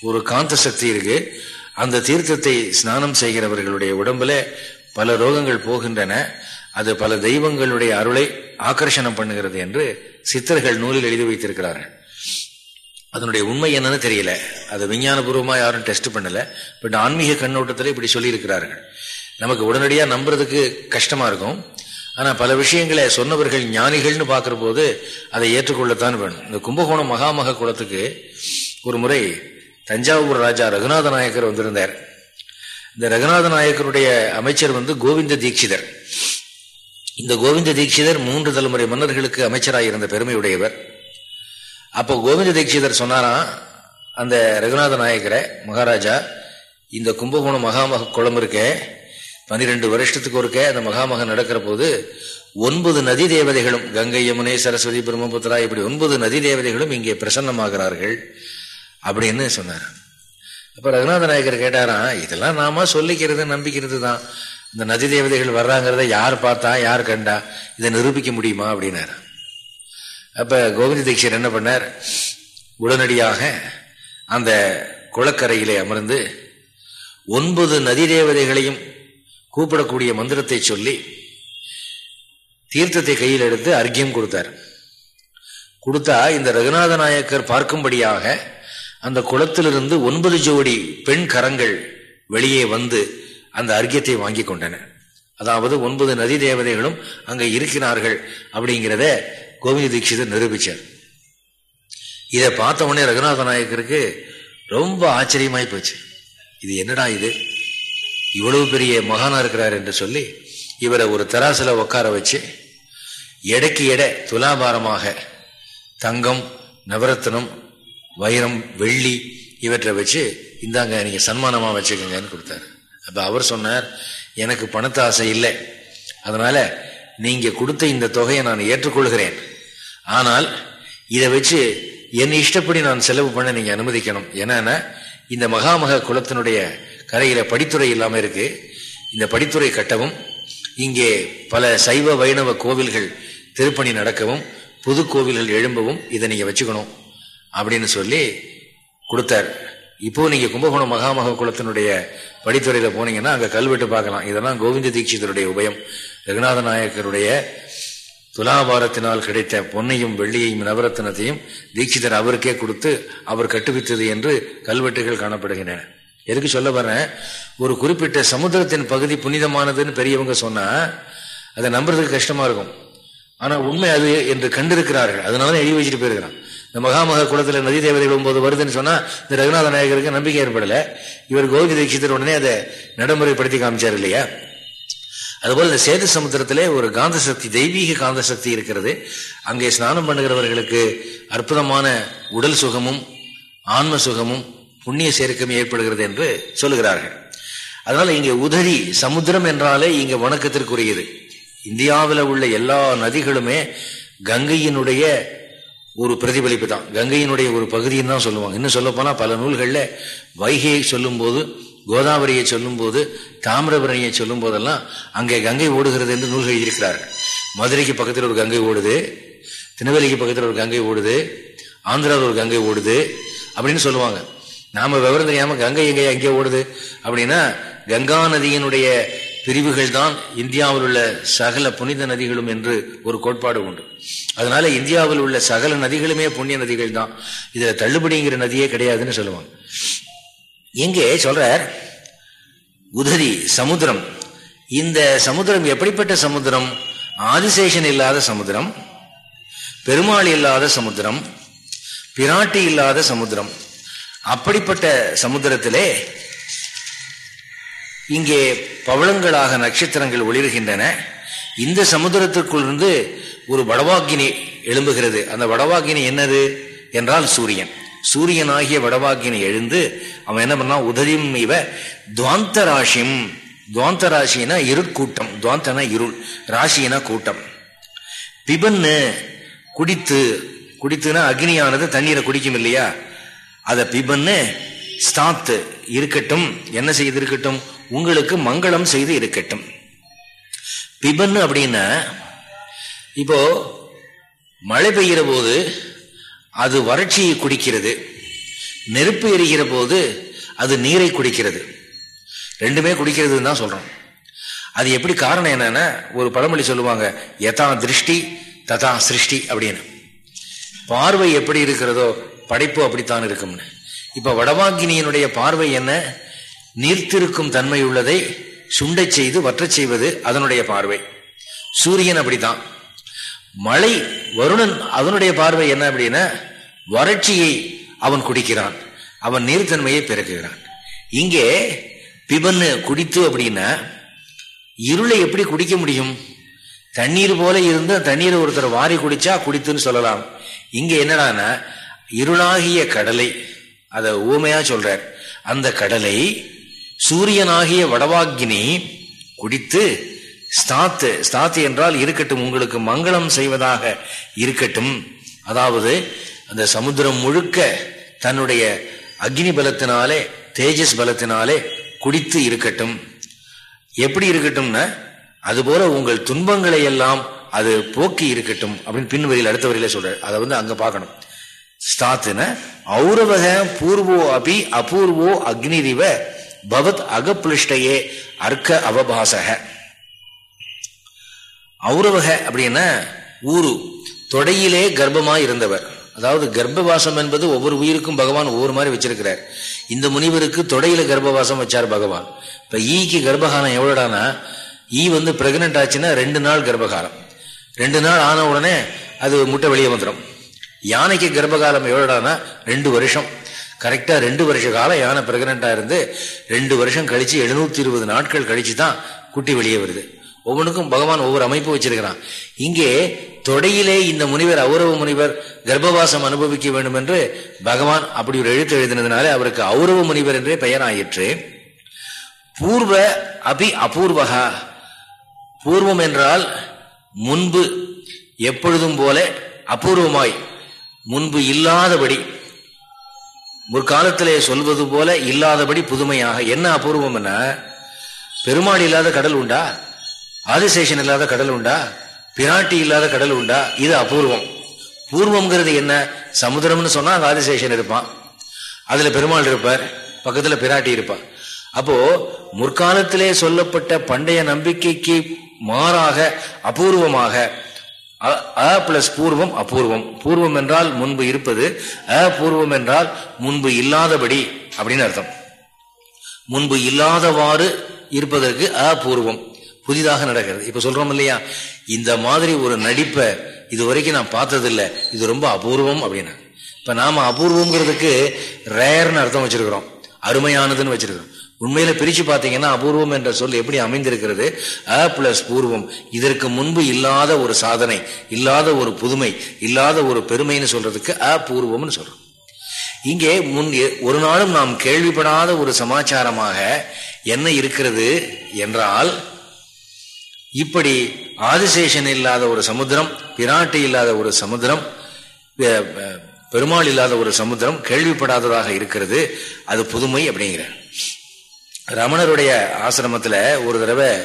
ஒரு காந்த சக்தி இருக்கு. அந்த தீர்த்தத்தை ஸ்நானம் செய்கிறவர்களுடைய உடம்புல பல ரோகங்கள் போகின்றன. அது பல தெய்வங்களுடைய அருளை ஆக்கர்ஷணம் பண்ணுகிறது என்று சித்தர்கள் நூலில் எழுதி வைத்திருக்கிறார்கள். அதனுடைய உண்மை என்னன்னு தெரியல. அது விஞ்ஞானபூர்வமாக யாரும் டெஸ்ட் பண்ணல. பட் ஆன்மீக கண்ணோட்டத்தில் இப்படி சொல்லியிருக்கிறார்கள். நமக்கு உடனடியாக நம்புறதுக்கு கஷ்டமா இருக்கும். ஆனா பல விஷயங்களை சொன்னவர்கள் ஞானிகள்னு பார்க்கிற போது அதை ஏற்றுக்கொள்ளத்தான் வேணும். இந்த கும்பகோணம் மகாமக குளத்துக்கு ஒரு முறை தஞ்சாவூர் ராஜா ரகுநாத நாயக்கர் வந்திருந்தார். இந்த ரகுநாத நாயக்கருடைய அமைச்சர் வந்து கோவிந்த தீட்சிதர். இந்த கோவிந்த தீட்சிதர் மூன்று தலைமுறை மன்னர்களுக்கு அமைச்சராக இருந்த பெருமையுடையவர். அப்போ கோவிந்த தீட்சிதர் சொன்னாராம் அந்த ரகுநாத நாயக்கரை மகாராஜா இந்த கும்பகோணம் மகாமக குளம் இருக்கேன் பனிரெண்டு வருஷத்துக்கு ஒருக்க அந்த மகாமகன் நடக்கிற போது ஒன்பது நதி தேவதைகளும் கங்கை யமுனை சரஸ்வதி பிரம்மபுத்திரா இப்படி ஒன்பது நதி தேவதைகளும் இங்கே பிரசன்னமாகிறார்கள் அப்படின்னு சொன்னார். அப்ப ரகுநாத நாயக்கர் கேட்டாராம் இதெல்லாம் நாம சொல்லிக்கிறது நம்பிக்கிறது தான். இந்த நதி தேவதைகள் வர்றாங்கிறத யார் பார்த்தா யார் கண்டா இதை நிரூபிக்க முடியுமா? அப்படின்னாரு. அப்ப கோவிந்த தீட்சர் என்ன பண்ணார்? உடனடியாக அந்த குளக்கரையிலே அமர்ந்து ஒன்பது நதி தேவதைகளையும் கூப்பிடக்கூடிய மந்திரத்தை சொல்லி தீர்த்தத்தை கையில் எடுத்து அர்க்கியம் கொடுத்தார். கொடுத்தா இந்த ரகுநாத நாயக்கர் பார்க்கும்படியாக அந்த குளத்திலிருந்து ஒன்பது ஜோடி பெண் கரங்கள் வெளியே வந்து அந்த அர்க்கியத்தை வாங்கி கொண்டன. அதாவது ஒன்பது நதி தேவதைகளும் அங்கே இருக்கிறார்கள் அப்படிங்கிறத கோவிந்த தீட்சிதர் நிரூபித்தார் இதை பார்த்த உடனே ரகுநாத நாயக்கருக்கு ரொம்ப ஆச்சரியமாய் போச்சு. இது என்னடா இது? இவ்வளவு பெரிய மகானா இருக்கிறார் என்று சொல்லி இவரை ஒரு தராசில உட்கார வச்சு எடைக்கு எடை துலாபாரமாக தங்கம் நவரத்னம் வைரம் வெள்ளி இவற்றை வச்சு இந்தாங்க நீங்க சன்மானமா வச்சுக்கோங்கன்னு கொடுத்தாரு. அப்ப அவர் சொன்னார் எனக்கு பணத்து ஆசை இல்லை. அதனால நீங்க கொடுத்த இந்த தொகையை நான் ஏற்றுக்கொள்கிறேன். ஆனால் இதை வச்சு என் இஷ்டப்படி நான் செலவு பண்ண நீங்க அனுமதிக்கணும். என்னன்னா இந்த மகாமக குலத்தினுடைய கரையில் படித்துறை இல்லாமல் இருக்கு. இந்த படித்துறை கட்டவும் இங்கே பல சைவ வைணவ கோவில்கள் திருப்பணி நடக்கவும் புது கோவில்கள் எழும்பவும் இதை நீங்கள் வச்சுக்கணும் அப்படின்னு சொல்லி கொடுத்தார். இப்போ நீங்கள் கும்பகோணம் மகாமக குலத்தினுடைய படித்துறையில் போனீங்கன்னா அங்கே கல்வெட்டு பார்க்கலாம். இதெல்லாம் கோவிந்த தீட்சிதருடைய உபயம். ரகுநாத நாயக்கருடைய துலாபாரத்தினால் கிடைத்த பொன்னையும் வெள்ளியையும் நவரத்தினத்தையும் தீட்சிதர் அவருக்கே கொடுத்து அவர் கட்டுவித்தது என்று கல்வெட்டுகள் காணப்படுகின்றன. எதுக்கு சொல்ல வரேன் ஒரு குறிப்பிட்ட சமுத்திரத்தின் பகுதி புனிதமானதுன்னு பெரியவங்க சொன்னா அதை நம்புறதுக்கு கஷ்டமா இருக்கும். ஆனா உண்மை அது என்று கண்டிருக்கிறார்கள். அதனால எழுதி வச்சுட்டு போயிருக்கிறான். இந்த மகாமக குளத்துல நதி தேவதைகள் போது வருதுன்னு சொன்னா இந்த ரகுநாத நாயகருக்கு நம்பிக்கை ஏற்படல. இவர் கோவிந்த தீட்சிதர் உடனே அதை நடைமுறைப்படுத்தி காமிச்சார் இல்லையா? அதுபோல் இந்த சேது சமுத்திரத்திலே ஒரு காந்த சக்தி தெய்வீக காந்த சக்தி இருக்கிறது. அங்கே ஸ்நானம் பண்ணுகிறவர்களுக்கு அற்புதமான உடல் சுகமும் ஆன்ம சுகமும் புண்ணிய சேர்க்கம் ஏற்படுகிறது என்று சொல்லுகிறார்கள். அதனால இங்கே உதரி சமுத்திரம் என்றாலே இங்க வணக்கத்திற்குரியது. இந்தியாவில் உள்ள எல்லா நதிகளுமே கங்கையினுடைய ஒரு பிரதிபலிப்பு தான். கங்கையினுடைய ஒரு பகுதின்னு தான் சொல்லுவாங்க. இன்னும் சொல்ல பல நூல்களில் வைகையை சொல்லும்போது கோதாவரியை சொல்லும்போது தாமிரபரணியை சொல்லும் போதெல்லாம் அங்கே கங்கை ஓடுகிறது என்று நூல்கள் எழுதியிருக்கிறார்கள். மதுரைக்கு பக்கத்தில் ஒரு கங்கை ஓடுது திருநெல்வேலிக்கு பக்கத்தில் ஒரு கங்கை ஓடுது ஆந்திராவில் ஒரு கங்கை ஓடுது அப்படின்னு சொல்லுவாங்க. நாம விவரம் தெரியாம கங்கை எங்கேயா எங்கே ஓடுது. அப்படின்னா கங்கா நதியினுடைய பிரிவுகள் தான் இந்தியாவில் உள்ள சகல புனித நதிகளும் என்று ஒரு கோட்பாடு உண்டு. அதனால இந்தியாவில் உள்ள சகல நதிகளுமே புண்ணிய நதிகள் தான். இதுல தள்ளுபடிங்கிற நதியே கிடையாதுன்னு சொல்லுவாங்க. இங்கே சொல்ற உதரி சமுத்திரம். இந்த சமுத்திரம் எப்படிப்பட்ட சமுத்திரம்? ஆதிசேஷன் இல்லாத சமுத்திரம் பெருமாள் இல்லாத சமுத்திரம் பிராட்டி இல்லாத சமுத்திரம். அப்படிப்பட்ட சமுத்திரத்திலே இங்கே பவளங்களாக நட்சத்திரங்கள் ஒளிர்கின்றன. இந்த சமுத்திரத்திற்குள் இருந்து ஒரு வடவாக்கினி எழும்புகிறது. அந்த வடவாக்கினி என்னது என்றால் சூரியன். சூரியன் ஆகிய எழுந்து அவன் என்ன பண்ணா உதவியும் இவ துவாந்த ராசியும் துவாந்த ராசினா இருட்கூட்டம். துவாந்தனா இருள். ராசினா கூட்டம். பிபன்னு குடித்து குடித்துனா அக்னியானது தண்ணீரை குடிக்கும் இல்லையா அதை பிபன்னு ஸ்தாத்து இருக்கட்டும் என்ன செய்து இருக்கட்டும் உங்களுக்கு மங்களம் செய்து இருக்கட்டும். பிபன்னு அப்படின்னா இப்போ மழை பெய்கிற போது அது வறட்சியை குடிக்கிறது. நெருப்பு எரிகிற போது அது நீரை குடிக்கிறது. ரெண்டுமே குடிக்கிறதுன்னு தான் சொல்கிறோம் அது எப்படி காரணம் என்னன்னா ஒரு பழமொழி சொல்லுவாங்க எதா திருஷ்டி ததா சிருஷ்டி அப்படின்னு. பார்வை எப்படி இருக்கிறதோ படைப்பு அப்படித்தான் இருக்கும்னு. இப்ப வடவாங்கினியினுடைய பார்வை என்ன? நீர்த்திருக்கும் தன்மை உள்ளதை சுண்டச் செய்து வற்றச் செய்வது அதனுடைய பார்வை. சூரியன் அப்படித்தான். மழை வருணன் அதனுடைய பார்வை என்ன அப்படின்னா வறட்சியை அவன் குடிக்கிறான். அவன் நீர்த்தன்மையை பிறக்குகிறான் இங்கே பிபன்னு குடித்து அப்படின்னா இருளை எப்படி குடிக்க முடியும்? தண்ணீர் போல இருந்து தண்ணீரை ஒருத்தர் வாரி குடிச்சா குடித்துன்னு சொல்லலாம். இங்க என்னடானா இருளாகிய கடலை அதை ஊமையா சொல்றார். அந்த கடலை சூரியனாகிய வடவாக்கினி குடித்து ஸ்தாத்து ஸ்தாத்து என்றால் இருக்கட்டும் உங்களுக்கு மங்களம் செய்வதாக இருக்கட்டும். அதாவது அந்த சமுத்திரம் முழுக்க தன்னுடைய அக்னி பலத்தினாலே தேஜஸ் பலத்தினாலே குடித்து இருக்கட்டும். எப்படி இருக்கட்டும்னா அதுபோல உங்கள் துன்பங்களை எல்லாம் அது போக்கி இருக்கட்டும் அப்படின்னு பின்வரியில் அடுத்த வரியில சொல்றாரு. அதை வந்து அங்க பார்க்கணும். ஸ்தாத்துன ஔரவக பூர்வோ அபி அபூர்வோ அக்னிரிவ பவத் அகப்பிளிஷ்டையே அர்க்க அவபாசக ஔரவக அப்படின்னா ஊரு தொடையிலே கர்ப்பமாய் இருந்தவர். அதாவது கர்ப்பவாசம் என்பது ஒவ்வொரு உயிருக்கும் பகவான் ஒவ்வொரு மாதிரி வச்சிருக்கிறார். இந்த முனிவருக்கு தொடையில கர்ப்பவாசம் வச்சார் பகவான். இப்ப ஈக்கு கர்ப்பகாலம் எவ்வளோடானா? ஈ வந்து பிரெக்னென்ட் ஆச்சுன்னா ரெண்டு நாள் கர்ப்பகாலம். ரெண்டு நாள் ஆன உடனே அது முட்டை வெளியே வந்துடும் யானைக்கு கர்ப்பகாலம் எவ்வளோடானா ரெண்டு வருஷம். கரெக்டாக ரெண்டு வருஷ காலம் யானை பிரெக்னெண்டா இருந்து ரெண்டு வருஷம் கழித்து எழுநூத்தி இருபது நாட்கள் கழித்து தான் குட்டி வெளியே வருது. ஒவ்வொன்றுக்கும் பகவான் ஒவ்வொரு அமைப்பு வச்சிருக்கிறான். இங்கே தொடையிலே இந்த முனிவர் அவுரவ முனிவர் கர்ப்பவாசம் அனுபவிக்க வேண்டும் என்று பகவான் அப்படி ஒரு எழுத்து எழுதினதுனால அவருக்கு அவுரவ முனிவர் என்றே பெயர் ஆயிற்று பூர்வ அபி அபூர்வகா பூர்வம் என்றால் முன்பு எப்பொழுதும் போல அபூர்வமாய். முன்பு இல்லாதபடி முற்காலத்திலே சொல்வது போல இல்லாதபடி புதுமையாக என்ன அபூர்வம் பெருமாள் இல்லாத கடல் உண்டா? ஆதிசேஷன் இல்லாத கடல் உண்டா? பிராட்டி இல்லாத கடல் உண்டா? இது அபூர்வம். பூர்வம்ங்கிறது என்ன? சமுதிரம்னு சொன்னா அங்க ஆதிசேஷன் இருப்பான். அதுல பெருமாள் இருப்பார். பக்கத்துல பிராட்டி இருப்பார் அப்போ முற்காலத்திலே சொல்லப்பட்ட பண்டைய நம்பிக்கைக்கு மாறாக அபூர்வமாக அ பிளஸ் பூர்வம் அபூர்வம். பூர்வம் என்றால் முன்பு இருப்பது அபூர்வம் என்றால் முன்பு இல்லாதபடி அப்படின்னு அர்த்தம். முன்பு இல்லாதவாறு இருப்பதற்கு அபூர்வம் புதிதாக நடக்கிறது. இப்ப சொல்றோம் இல்லையா? இந்த மாதிரி ஒரு நடிப்பை இது வரைக்கும் நான் பார்த்ததில்லை. இது ரொம்ப அபூர்வம் அப்படின்னா. இப்ப நாம அபூர்வங்கிறதுக்கு ரேர்னு அர்த்தம் வச்சிருக்கிறோம். அருமையானதுன்னு வச்சிருக்கிறோம். உண்மையில பிரிச்சு பார்த்தீங்கன்னா அபூர்வம் என்ற சொல் எப்படி அமைந்திருக்கிறது? அ பிளஸ் பூர்வம். இதற்கு முன்பு இல்லாத ஒரு சாதனை இல்லாத ஒரு புதுமை இல்லாத ஒரு பெருமைன்னு சொல்றதுக்கு அபூர்வம்னு சொல்றோம். இங்கே முன் ஒரு நாளும் நாம் கேள்விப்படாத ஒரு சமாச்சாரமாக என்ன இருக்கிறது என்றால் இப்படி ஆதிசேஷன் இல்லாத ஒரு சமுத்திரம் பிராட்டி இல்லாத ஒரு சமுத்திரம் பெருமாள் இல்லாத ஒரு சமுத்திரம் கேள்விப்படாததாக இருக்கிறது அது புதுமை அப்படிங்கிற ரமணருடைய ஆசிரமத்தில் ஒரு தடவை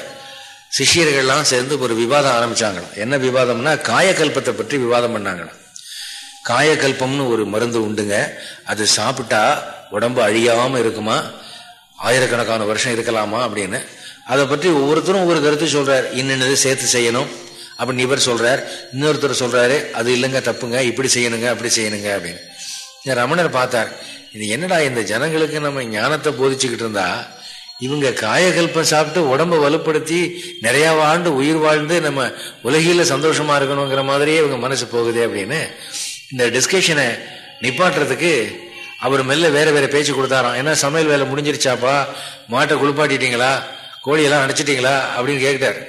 சிஷியர்கள்லாம் சேர்ந்து ஒரு விவாதம் ஆரம்பிச்சாங்களாம். என்ன விவாதம்னா காயக்கல்பத்தை பற்றி விவாதம் பண்ணாங்களாம். காயக்கல்பம்னு ஒரு மருந்து உண்டுங்க. அது சாப்பிட்டா உடம்பு அழியாமல் இருக்குமா? ஆயிரக்கணக்கான வருஷம் இருக்கலாமா அப்படின்னு. அதை பற்றி ஒவ்வொருத்தரும் ஒவ்வொரு கருத்து சொல்கிறார் இன்னது சேர்த்து செய்யணும். அப்படின்னு இவர் சொல்றார். இன்னொருத்தர் சொல்றாரு அது இல்லைங்க தப்புங்க. இப்படி செய்யணுங்க அப்படி செய்யணுங்க அப்படின்னு. ரமணர் பார்த்தார். இது என்னடா இந்த ஜனங்களுக்கு நம்ம ஞானத்தை போதிச்சுக்கிட்டு இருந்தா இவங்க காயகல்பம் சாப்பிட்டு உடம்ப வலுப்படுத்தி நிறைய வாழ்ந்து உயிர் வாழ்ந்து நம்ம உலகில சந்தோஷமா இருக்கணுங்கிற மாதிரியே இவங்க மனசு போகுது அப்படின்னு இந்த டிஸ்கஷனை நிப்பாட்டுறதுக்கு அவர் மெல்ல வேற வேற பேச்சு கொடுத்தாராம். ஏன்னா சமையல் வேலை முடிஞ்சிருச்சாப்பா? மாட்டை குளிப்பாட்டிட்டீங்களா? கோழியெல்லாம் அணைச்சிட்டீங்களா? அப்படின்னு கேட்டார்.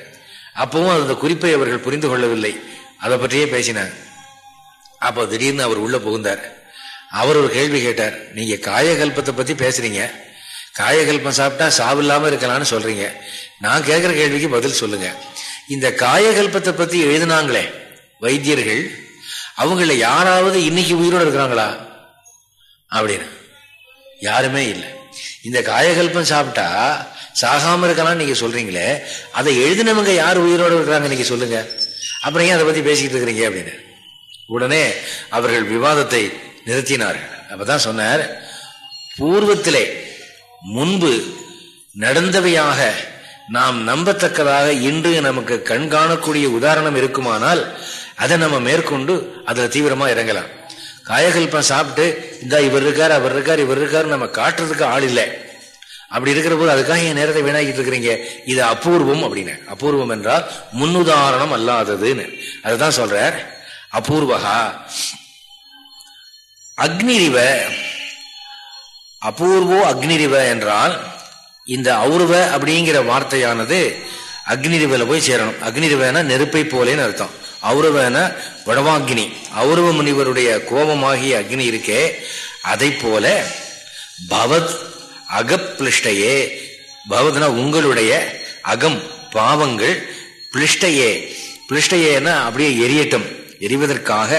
அப்பவும் அந்த குறிப்பை அவர்கள் புரிந்து கொள்ளவில்லை. அதை பற்றியே பேசினார். அப்போ திடீர்னு அவர் உள்ள புகுந்தார். அவர் ஒரு கேள்வி கேட்டார். நீங்க காயகல்பத்தை பத்தி பேசுறீங்க. காயகல்பம் சாப்பிட்டா சாவில்லாம இருக்கலாம்னு சொல்றீங்க. நான் கேட்கிற கேள்விக்கு பதில் சொல்லுங்க. இந்த காயகல்பத்தை பத்தி எழுதினாங்களே வைத்தியர்கள் அவங்கள யாராவது இன்னைக்கு உயிரோடு இருக்கிறாங்களா? அப்படின்னு. யாருமே இல்லை. இந்த காயகல்பம் சாப்பிட்டா சாகாம இருக்கலாம் நீங்க சொல்றீங்களே அதை எழுதினவங்க யார் உயிரோடு இருக்கிறாங்க நீங்க சொல்லுங்க. அப்புறம் ஏன் அதை பத்தி பேசிக்கிட்டு இருக்கிறீங்க அப்படின்னு. உடனே அவர்கள் விவாதத்தை நிறுத்தினார்கள். அப்பதான் சொன்னார் பூர்வத்திலே முன்பு நடந்தவையாக நாம் நம்பத்தக்கதாக இன்று நமக்கு கண்காணக்கூடிய உதாரணம் இருக்குமானால் அதை நம்ம மேற்கொண்டு அதுல தீவிரமா இறங்கலாம். காயகல்பம் சாப்பிட்டு இந்தா இவர் இருக்கார் அவர் இருக்கார் இவர் இருக்காரு நம்ம காட்டுறதுக்கு ஆள் இல்லை. அப்படி இருக்கிற போது அதுக்காக என் நேரத்தை வீணாக்கிட்டு இருக்கிறீங்க? இது அபூர்வம் அப்படின்னு. அபூர்வம் என்றால் முன்னுதாரணம் அல்லாததுன்னு. அதுதான் சொல்ற அபூர்வகா. அக்னிரிவ அபூர்வோ அக்னிரிவ என்றால் இந்த அவுர்வ அப்படிங்கிற வார்த்தையானது அக்னிரிவில போய் சேரணும். அக்னிரிவன நெருப்பை போலேன்னு அர்த்தம். அவுருவன வடவாகினி அவுரவ முனிவருடைய கோபமாகிய அக்னி இருக்கே அதை போல பவத் அகப்ளிஷ்டையே பவத்னா உங்களுடைய அகம் பாவங்கள் பிளிஷ்டையே. பிளிஷ்டையேனா அப்படியே எரியட்டும். எரிவதற்காக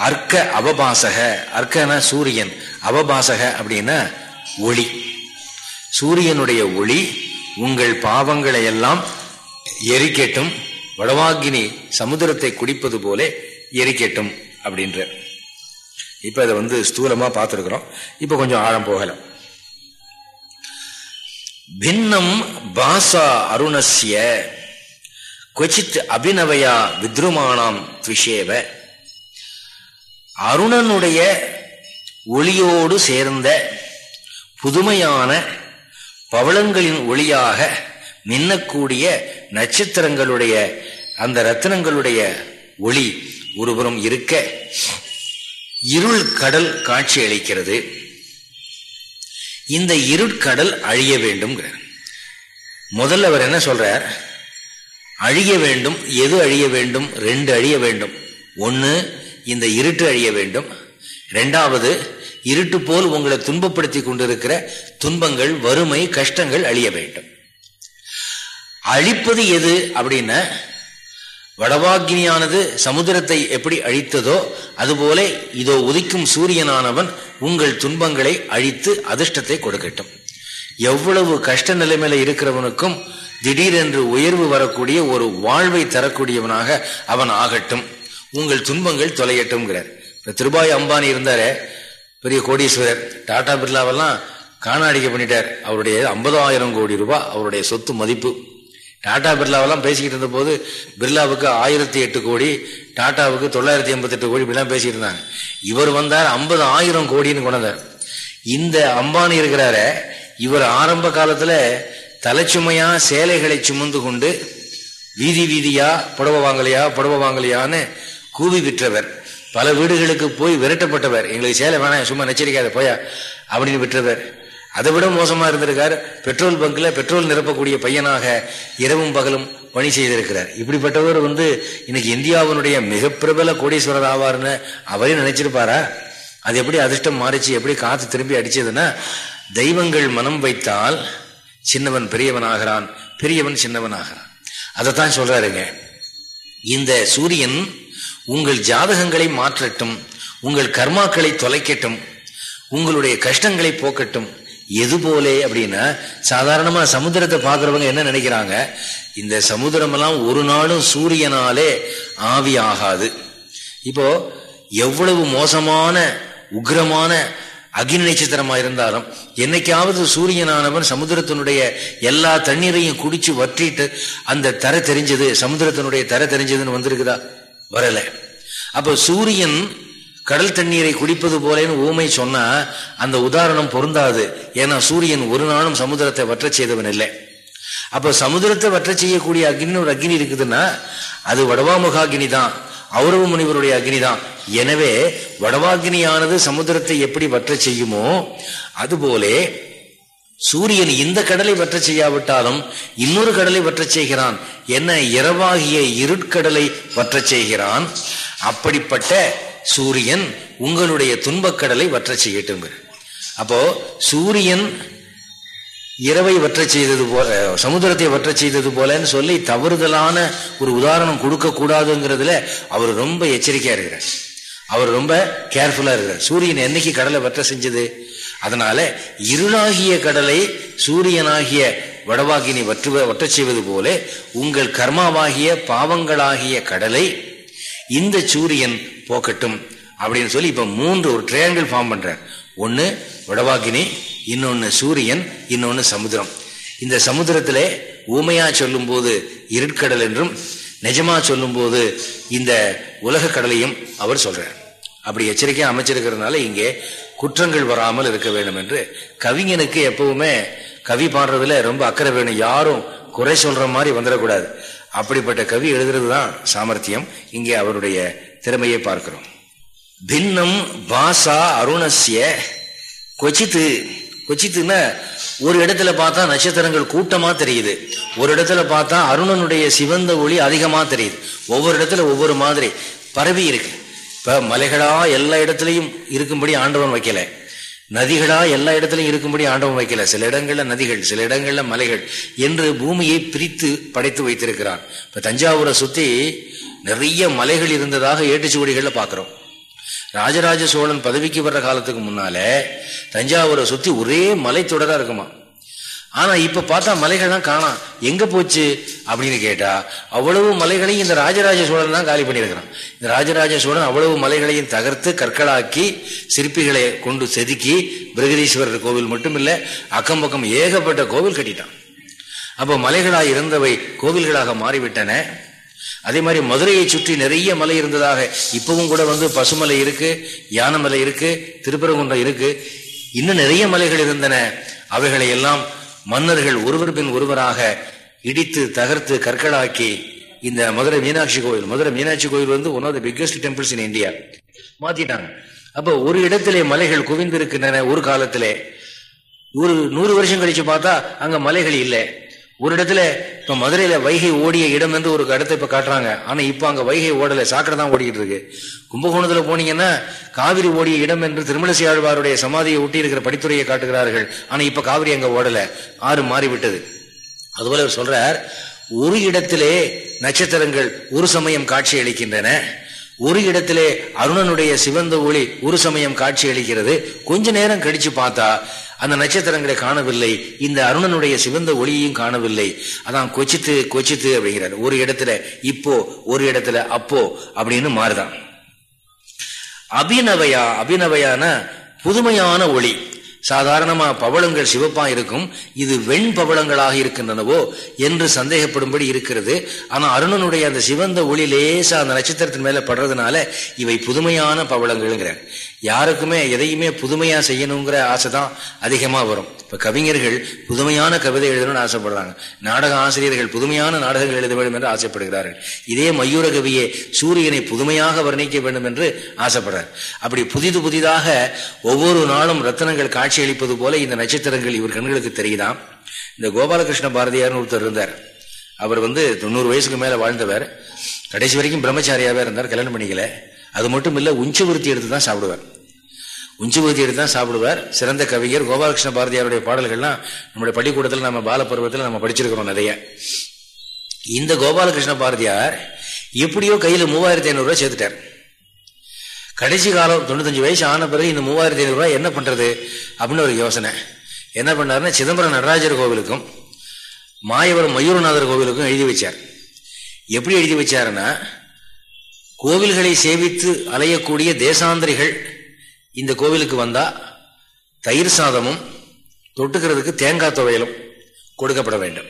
அர்க்க அவபாசக. அர்க்கன சூரியன். அவபாசக அப்படின்னா ஒளி. சூரியனுடைய ஒளி உங்கள் பாவங்களை எல்லாம் எரிக்கட்டும். வடவாகினி சமுதிரத்தை குடிப்பது போல எரிக்கட்டும் அப்படின்ற. இப்ப அதை வந்து ஸ்தூலமா பார்த்துருக்குறோம். இப்ப கொஞ்சம் ஆழம் போகலாம். பின்னம் பாசா அருணசிய கொச்சித் அபிநவையா வித்ருமானாம் துஷேவ அருணனுடைய ஒளியோடு சேர்ந்த புதுமையான பவளங்களின் ஒளியாக மின்னக்கூடிய நட்சத்திரங்களுடைய அந்த ரத்தினங்களுடைய ஒளி ஒருபுறம் இருக்க இருள் கடல் காட்சி அளிக்கிறது. இந்த இருட்கடல் அழிய வேண்டும் முதல்ல அவர் என்ன சொல்றார்? அழிய வேண்டும் எது அழிய வேண்டும்? ரெண்டு அழிய வேண்டும். ஒன்று இந்த இருட்டு அழிய வேண்டும். ரெண்டாவது இருட்டு போல் உங்களை துன்பப்படுத்தி கொண்டிருக்கிற துன்பங்கள் வறுமை கஷ்டங்கள் அழிய வேண்டும். அழிப்பது எது அப்படின்னா வடவாகினியானது சமுதிரத்தை எப்படி அழித்ததோ அதுபோல இதோ உதிக்கும் சூரியனானவன் உங்கள் துன்பங்களை அழித்து அதிர்ஷ்டத்தை கொடுக்கட்டும். எவ்வளவு கஷ்ட நிலைமையில இருக்கிறவனுக்கும் திடீரென்று உயர்வு வரக்கூடிய ஒரு வாழ்வை தரக்கூடியவனாக அவன் ஆகட்டும். உங்கள் துன்பங்கள் தொலையட்டும்ங்கிறார். இப்போ திருபாய் அம்பானி இருந்தார் பெரிய கோடீஸ்வரர் டாடா பிர்லாவெல்லாம் காணாடிக்க பண்ணிட்டார். அவருடைய ஐம்பதாயிரம் கோடி ரூபாய் அவருடைய சொத்து மதிப்பு. டாடா பிர்லாவெல்லாம் பேசிக்கிட்டு இருந்த போது பிர்லாவுக்கு ஆயிரத்தி எட்டு கோடி டாட்டாவுக்கு தொள்ளாயிரத்தி எண்பத்தெட்டு கோடி இப்படிலாம் பேசிட்டு இருந்தாங்க. இவர் வந்தார் ஐம்பது ஆயிரம் கோடின்னு கொண்டார் இந்த அம்பானி இருக்கிறார இவர் ஆரம்ப காலத்தில் தலைச்சுமையா சேலைகளை சுமந்து கொண்டு வீதி வீதியா புடவை வாங்கலையா புடவை வாங்கலையான்னு கூவி விற்றவர். பல வீடுகளுக்கு போய் விரட்டப்பட்டவர். எங்களுக்கு சேலை வேணாம் சும்மா நச்சரிக்காத போயா அப்படின்னு விற்றவர். அதை விட மோசமா இருந்திருக்கார். பெட்ரோல் பங்க்ல பெட்ரோல் நிரப்பக்கூடிய பையனாக இரவும் பகலும் பணி செய்திருக்கிறார். இப்படிப்பட்டவர் வந்து இன்னைக்கு இந்தியாவினுடைய மிக பிரபல கோடீஸ்வரர் ஆவார்னு அவரே நினைச்சிருப்பாரா? அது எப்படி அதிர்ஷ்டம் மாறிச்சு எப்படி காத்து திரும்பி அடிச்சதுன்னா தெய்வங்கள் மனம் வைத்தால் சின்னவன் பெரியவன் ஆகிறான் பெரியவன் சின்னவன் ஆகிறான் அதைத்தான் சொல்றாருங்க. இந்த சூரியன் உங்கள் ஜாதகங்களை மாற்றட்டும் உங்கள் கர்மாக்களை தொலைக்கட்டும் உங்களுடைய கஷ்டங்களை போக்கட்டும். எது போலே அப்படின்னா சாதாரணமா சமுத்திரத்தை பாக்குறவங்க என்ன நினைக்கிறாங்க? இந்த சமுதிரம் எல்லாம் ஒரு நாளும் சூரியனாலே ஆவி ஆகாது. இப்போ எவ்வளவு மோசமான உக்ரமான அக்னி நட்சத்திரமா இருந்தாலும் என்னைக்காவது சூரியனானவன் சமுதிரத்தினுடைய எல்லா தண்ணீரையும் குடிச்சு வற்றிட்டு அந்த தர தெரிஞ்சது சமுதிரத்தினுடைய தர தெரிஞ்சதுன்னு வந்திருக்குதா? வரல. அப்ப சூரியன் கடல் தண்ணீரை குடிப்பது போலேன்னு ஊமை சொன்னா அந்த உதாரணம் பொருந்தாது. ஏன்னா சூரியன் ஒரு நாளும் சமுதிரத்தை வற்ற செய்தவன் இல்லை. அப்ப சமுதிரத்தை வற்ற செய்யக்கூடிய அக்னி ஒரு அக்னி இருக்குதுன்னா அது வடவாமுகாகினி தான். அவுரவ முனிவருடைய அக்னி தான். எனவே வடவாகினியானது சமுதிரத்தை எப்படி வற்ற செய்யுமோ அதுபோலே சூரியன் இந்த கடலை வற்ற செய்யாவிட்டாலும் இன்னொரு கடலை வற்ற செய்கிறான். என்ன இரவாகிய இருட்கடலை வற்ற செய்கிறான்? அப்படிப்பட்ட சூரியன் உங்களுடைய துன்பக்கடலை வற்ற செய்யட்டும் அப்போ சூரியன் இரவை வற்ற செய்தது போல சமுதிரத்தை வற்ற செய்தது போலன்னு சொல்லி தவறுதலான ஒரு உதாரணம் கொடுக்க கூடாதுங்கிறதுல அவர் ரொம்ப எச்சரிக்கையா இருக்கிறார். அவர் ரொம்ப கேர்ஃபுல்லா இருக்கிறார். சூரியன் என்னைக்கு கடலை வற்ற செஞ்சது? அதனால இருளாகிய கடலை சூரியனாகிய வடவாகினி வற்றுவ வற்ற செய்வது போல உங்கள் கர்மாவாகிய பாவங்களாகிய கடலை இந்த சூரியன் போக்கட்டும் அப்படின்னு சொல்லி இப்ப மூன்று ஒரு ட்ரையாங்கிள் ஃபார்ம் பண்ற ஒன்னு வடவாகினி இன்னொன்னு சூரியன் இன்னொன்னு சமுத்திரம். இந்த சமுதிரத்திலே ஊமையா சொல்லும் போது இருட்கடல் என்றும் நிஜமா சொல்லும் போது இந்த உலக கடலையும் அவர் சொல்றார். அப்படி எச்சரிக்கை அமைச்சிருக்கிறதுனால இங்கே குற்றங்கள் வராமல் இருக்க வேண்டும் என்று கவிஞனுக்கு எப்பவுமே கவி பாடுறதுல ரொம்ப அக்கறை வேணும். யாரும் குறை சொல்ற மாதிரி வந்துடக்கூடாது. அப்படிப்பட்ட கவி எழுதுறது தான் சாமர்த்தியம். இங்கே அவருடைய திறமையை பார்க்கிறோம். பின்னம் பாசா அருணசிய கொச்சித்து. கொச்சித்துன்னா ஒரு இடத்துல பார்த்தா நட்சத்திரங்கள் கூட்டமா தெரியுது. ஒரு இடத்துல பார்த்தா அருணனுடைய சிவந்த ஒளி அதிகமா தெரியுது. ஒவ்வொரு இடத்துல ஒவ்வொரு மாதிரி பரவி இருக்கு. இப்ப மலைகளா எல்லா இடத்துலையும் இருக்கும்படி ஆண்டவன் வைக்கல. நதிகளா எல்லா இடத்துலையும் இருக்கும்படி ஆண்டவன் வைக்கல. சில இடங்கள்ல நதிகள் சில இடங்கள்ல மலைகள் என்று பூமியை பிரித்து படைத்து வைத்திருக்கிறான். இப்ப தஞ்சாவூரை சுத்தி நிறைய மலைகள் இருந்ததாக ஏட்டுச்சுவடிகள்ல பாக்குறோம். ராஜராஜ சோழன் பதவிக்கு வர்ற காலத்துக்கு முன்னால தஞ்சாவூரை சுத்தி ஒரே மலை தொடரா இருக்குமா? ஆனா இப்ப பார்த்தா மலைகள்லாம் காணாம். எங்க போச்சு அப்படின்னு கேட்டா அவ்வளவு மலைகளையும் இந்த ராஜராஜ சோழன் தான் காலி பண்ணியிருக்கிறான். இந்த ராஜராஜ சோழன் அவ்வளவு மலைகளையும் தகர்த்து கற்களாக்கி சிற்பிகளை கொண்டு செதுக்கி பிரகதீஸ்வரர் கோவில் மட்டும் இல்ல அக்கம் பக்கம் ஏகப்பட்ட கோவில் கட்டிட்டான். அப்ப மலைகளாக இருந்தவை கோவில்களாக மாறிவிட்டன. அதே மாதிரி மதுரையை சுற்றி நிறைய மலை இருந்ததாக இப்பவும் கூட வந்து பசுமலை இருக்கு யானமலை இருக்கு திருப்பரங்குன்றம் இருக்கு. இன்னும் நிறைய மலைகள் இருந்தன. அவைகளை எல்லாம் மன்னர்கள் ஒருவர் பின் ஒருவராக இடித்து தகர்த்து கற்களாக்கி இந்த மதுரை மீனாட்சி கோயில் மதுரை மீனாட்சி கோயில் வந்து one of the biggest temples in India மாத்திட்டாங்க. அப்போ ஒரு இடத்திலே மலைகள் குவிந்திருக்கின்றன ஒரு காலத்திலே. ஒரு நூறு வருஷம் கழிச்சு பார்த்தா அங்க மலைகள் இல்லை. ஒரு இடத்துல இப்ப மதுரையில வைகை ஓடிய இடம் என்று ஒரு இடத்தை இப்ப காட்டுறாங்க. ஆனா இப்ப அங்க வைகை ஓடல சாக்கடை தான் ஓடிக்கிட்டு இருக்கு. கும்பகோணத்துல போனீங்கன்னா காவிரி ஓடிய இடம் என்று திருமலசி ஆழ்வாருடைய சமாதியை ஒட்டி இருக்கிற படித்துறையை காட்டுகிறார்கள். ஆனா இப்ப காவிரி அங்க ஓடல. ஆறு மாறிவிட்டது. அதுபோல அவர் சொல்றார் ஒரு இடத்திலே நட்சத்திரங்கள் ஒரு சமயம் காட்சி அளிக்கின்றன. ஒரு இடத்திலே அருணனுடைய சிவந்த ஒளி ஒரு சமயம் காட்சி அளிக்கிறது. கொஞ்ச நேரம் கழிச்சு பார்த்தா அந்த நட்சத்திரங்களை காணவில்லை. இந்த அருணனுடைய சிவந்த ஒளியையும் காணவில்லை. அதான் கொச்சித்து கொச்சித்து அப்படிங்கிறார். ஒரு இடத்துல இப்போ ஒரு இடத்துல அப்போ அப்படின்னு மாறுதான். அபிநவையா அபிநவையான புதுமையான ஒளி. சாதாரணமா பவளங்கள் சிவப்பா இருக்கும். இது வெண் பவளங்களாக இருக்கின்றனவோ என்று சந்தேகப்படும்படி இருக்கிறது. ஆனா அருணனுடைய அந்த சிவந்த ஒளி லேசா அந்த நட்சத்திரத்தின் மேல படுறதுனால இவை புதுமையான பவளங்கள்ங்கிறார். யாருக்குமே எதையுமே புதுமையா செய்யணுங்கிற ஆசை தான் அதிகமா வரும். இப்ப கவிஞர்கள் புதுமையான கவிதை எழுதணும்னு ஆசைப்படுறாங்க. நாடக ஆசிரியர்கள் புதுமையான நாடகங்கள் எழுத வேண்டும் என்று ஆசைப்படுகிறார்கள். இதே மயூர கவியே சூரியனை புதுமையாக வர்ணிக்க வேண்டும் என்று ஆசைப்படுறார். அப்படி புதிது புதிதாக ஒவ்வொரு நாளும் ரத்தனங்கள் காட்சியளிப்பது போல இந்த நட்சத்திரங்கள் இவர் கண்களுக்கு தெரியுதாம் இந்த கோபாலகிருஷ்ண பாரதியார்னு ஒருத்தர் இருந்தார். அவர் வந்து தொண்ணூறு வயசுக்கு மேல வாழ்ந்தவர். கடைசி வரைக்கும் பிரம்மச்சாரியாவே இருந்தார். கல்யாணம் பண்ணிக்கல. அது மட்டும் இல்லை உஞ்சவருத்தி எடுத்து தான் சாப்பிடுவார். உஞ்சவருத்தி எடுத்து தான் சாப்பிடுவார். சிறந்த கவிஞர் கோபாலகிருஷ்ண பாரதியாருடைய பாடல்கள்லாம் நம்முடைய பள்ளிக்கூடத்தில் நம்ம பாலப்பருவத்தில் நம்ம படிச்சிருக்கிறோம் நிறைய. இந்த கோபாலகிருஷ்ண பாரதியார் எப்படியோ கையில் மூவாயிரத்தி ஐநூறுரூவா சேர்த்துட்டார். கடைசி காலம் தொண்ணூத்தஞ்சு வயசு ஆன பிறகு இந்த மூவாயிரத்தி ஐநூறுரூவா என்ன பண்றது அப்படின்னு ஒரு யோசனை. என்ன பண்ணாருன்னா சிதம்பரம் நடராஜர் கோவிலுக்கும் மாயவரம் மயூரநாதர் கோவிலுக்கும் எழுதி வச்சார். எப்படி எழுதி வச்சாருன்னா கோவில்களை சேவித்து அலையக்கூடிய தேசாந்திரிகள் இந்த கோவிலுக்கு வந்தா தயிர் சாதமும் தொட்டுக்கிறதுக்கு தேங்காய் துவையலும் கொடுக்கப்பட வேண்டும்.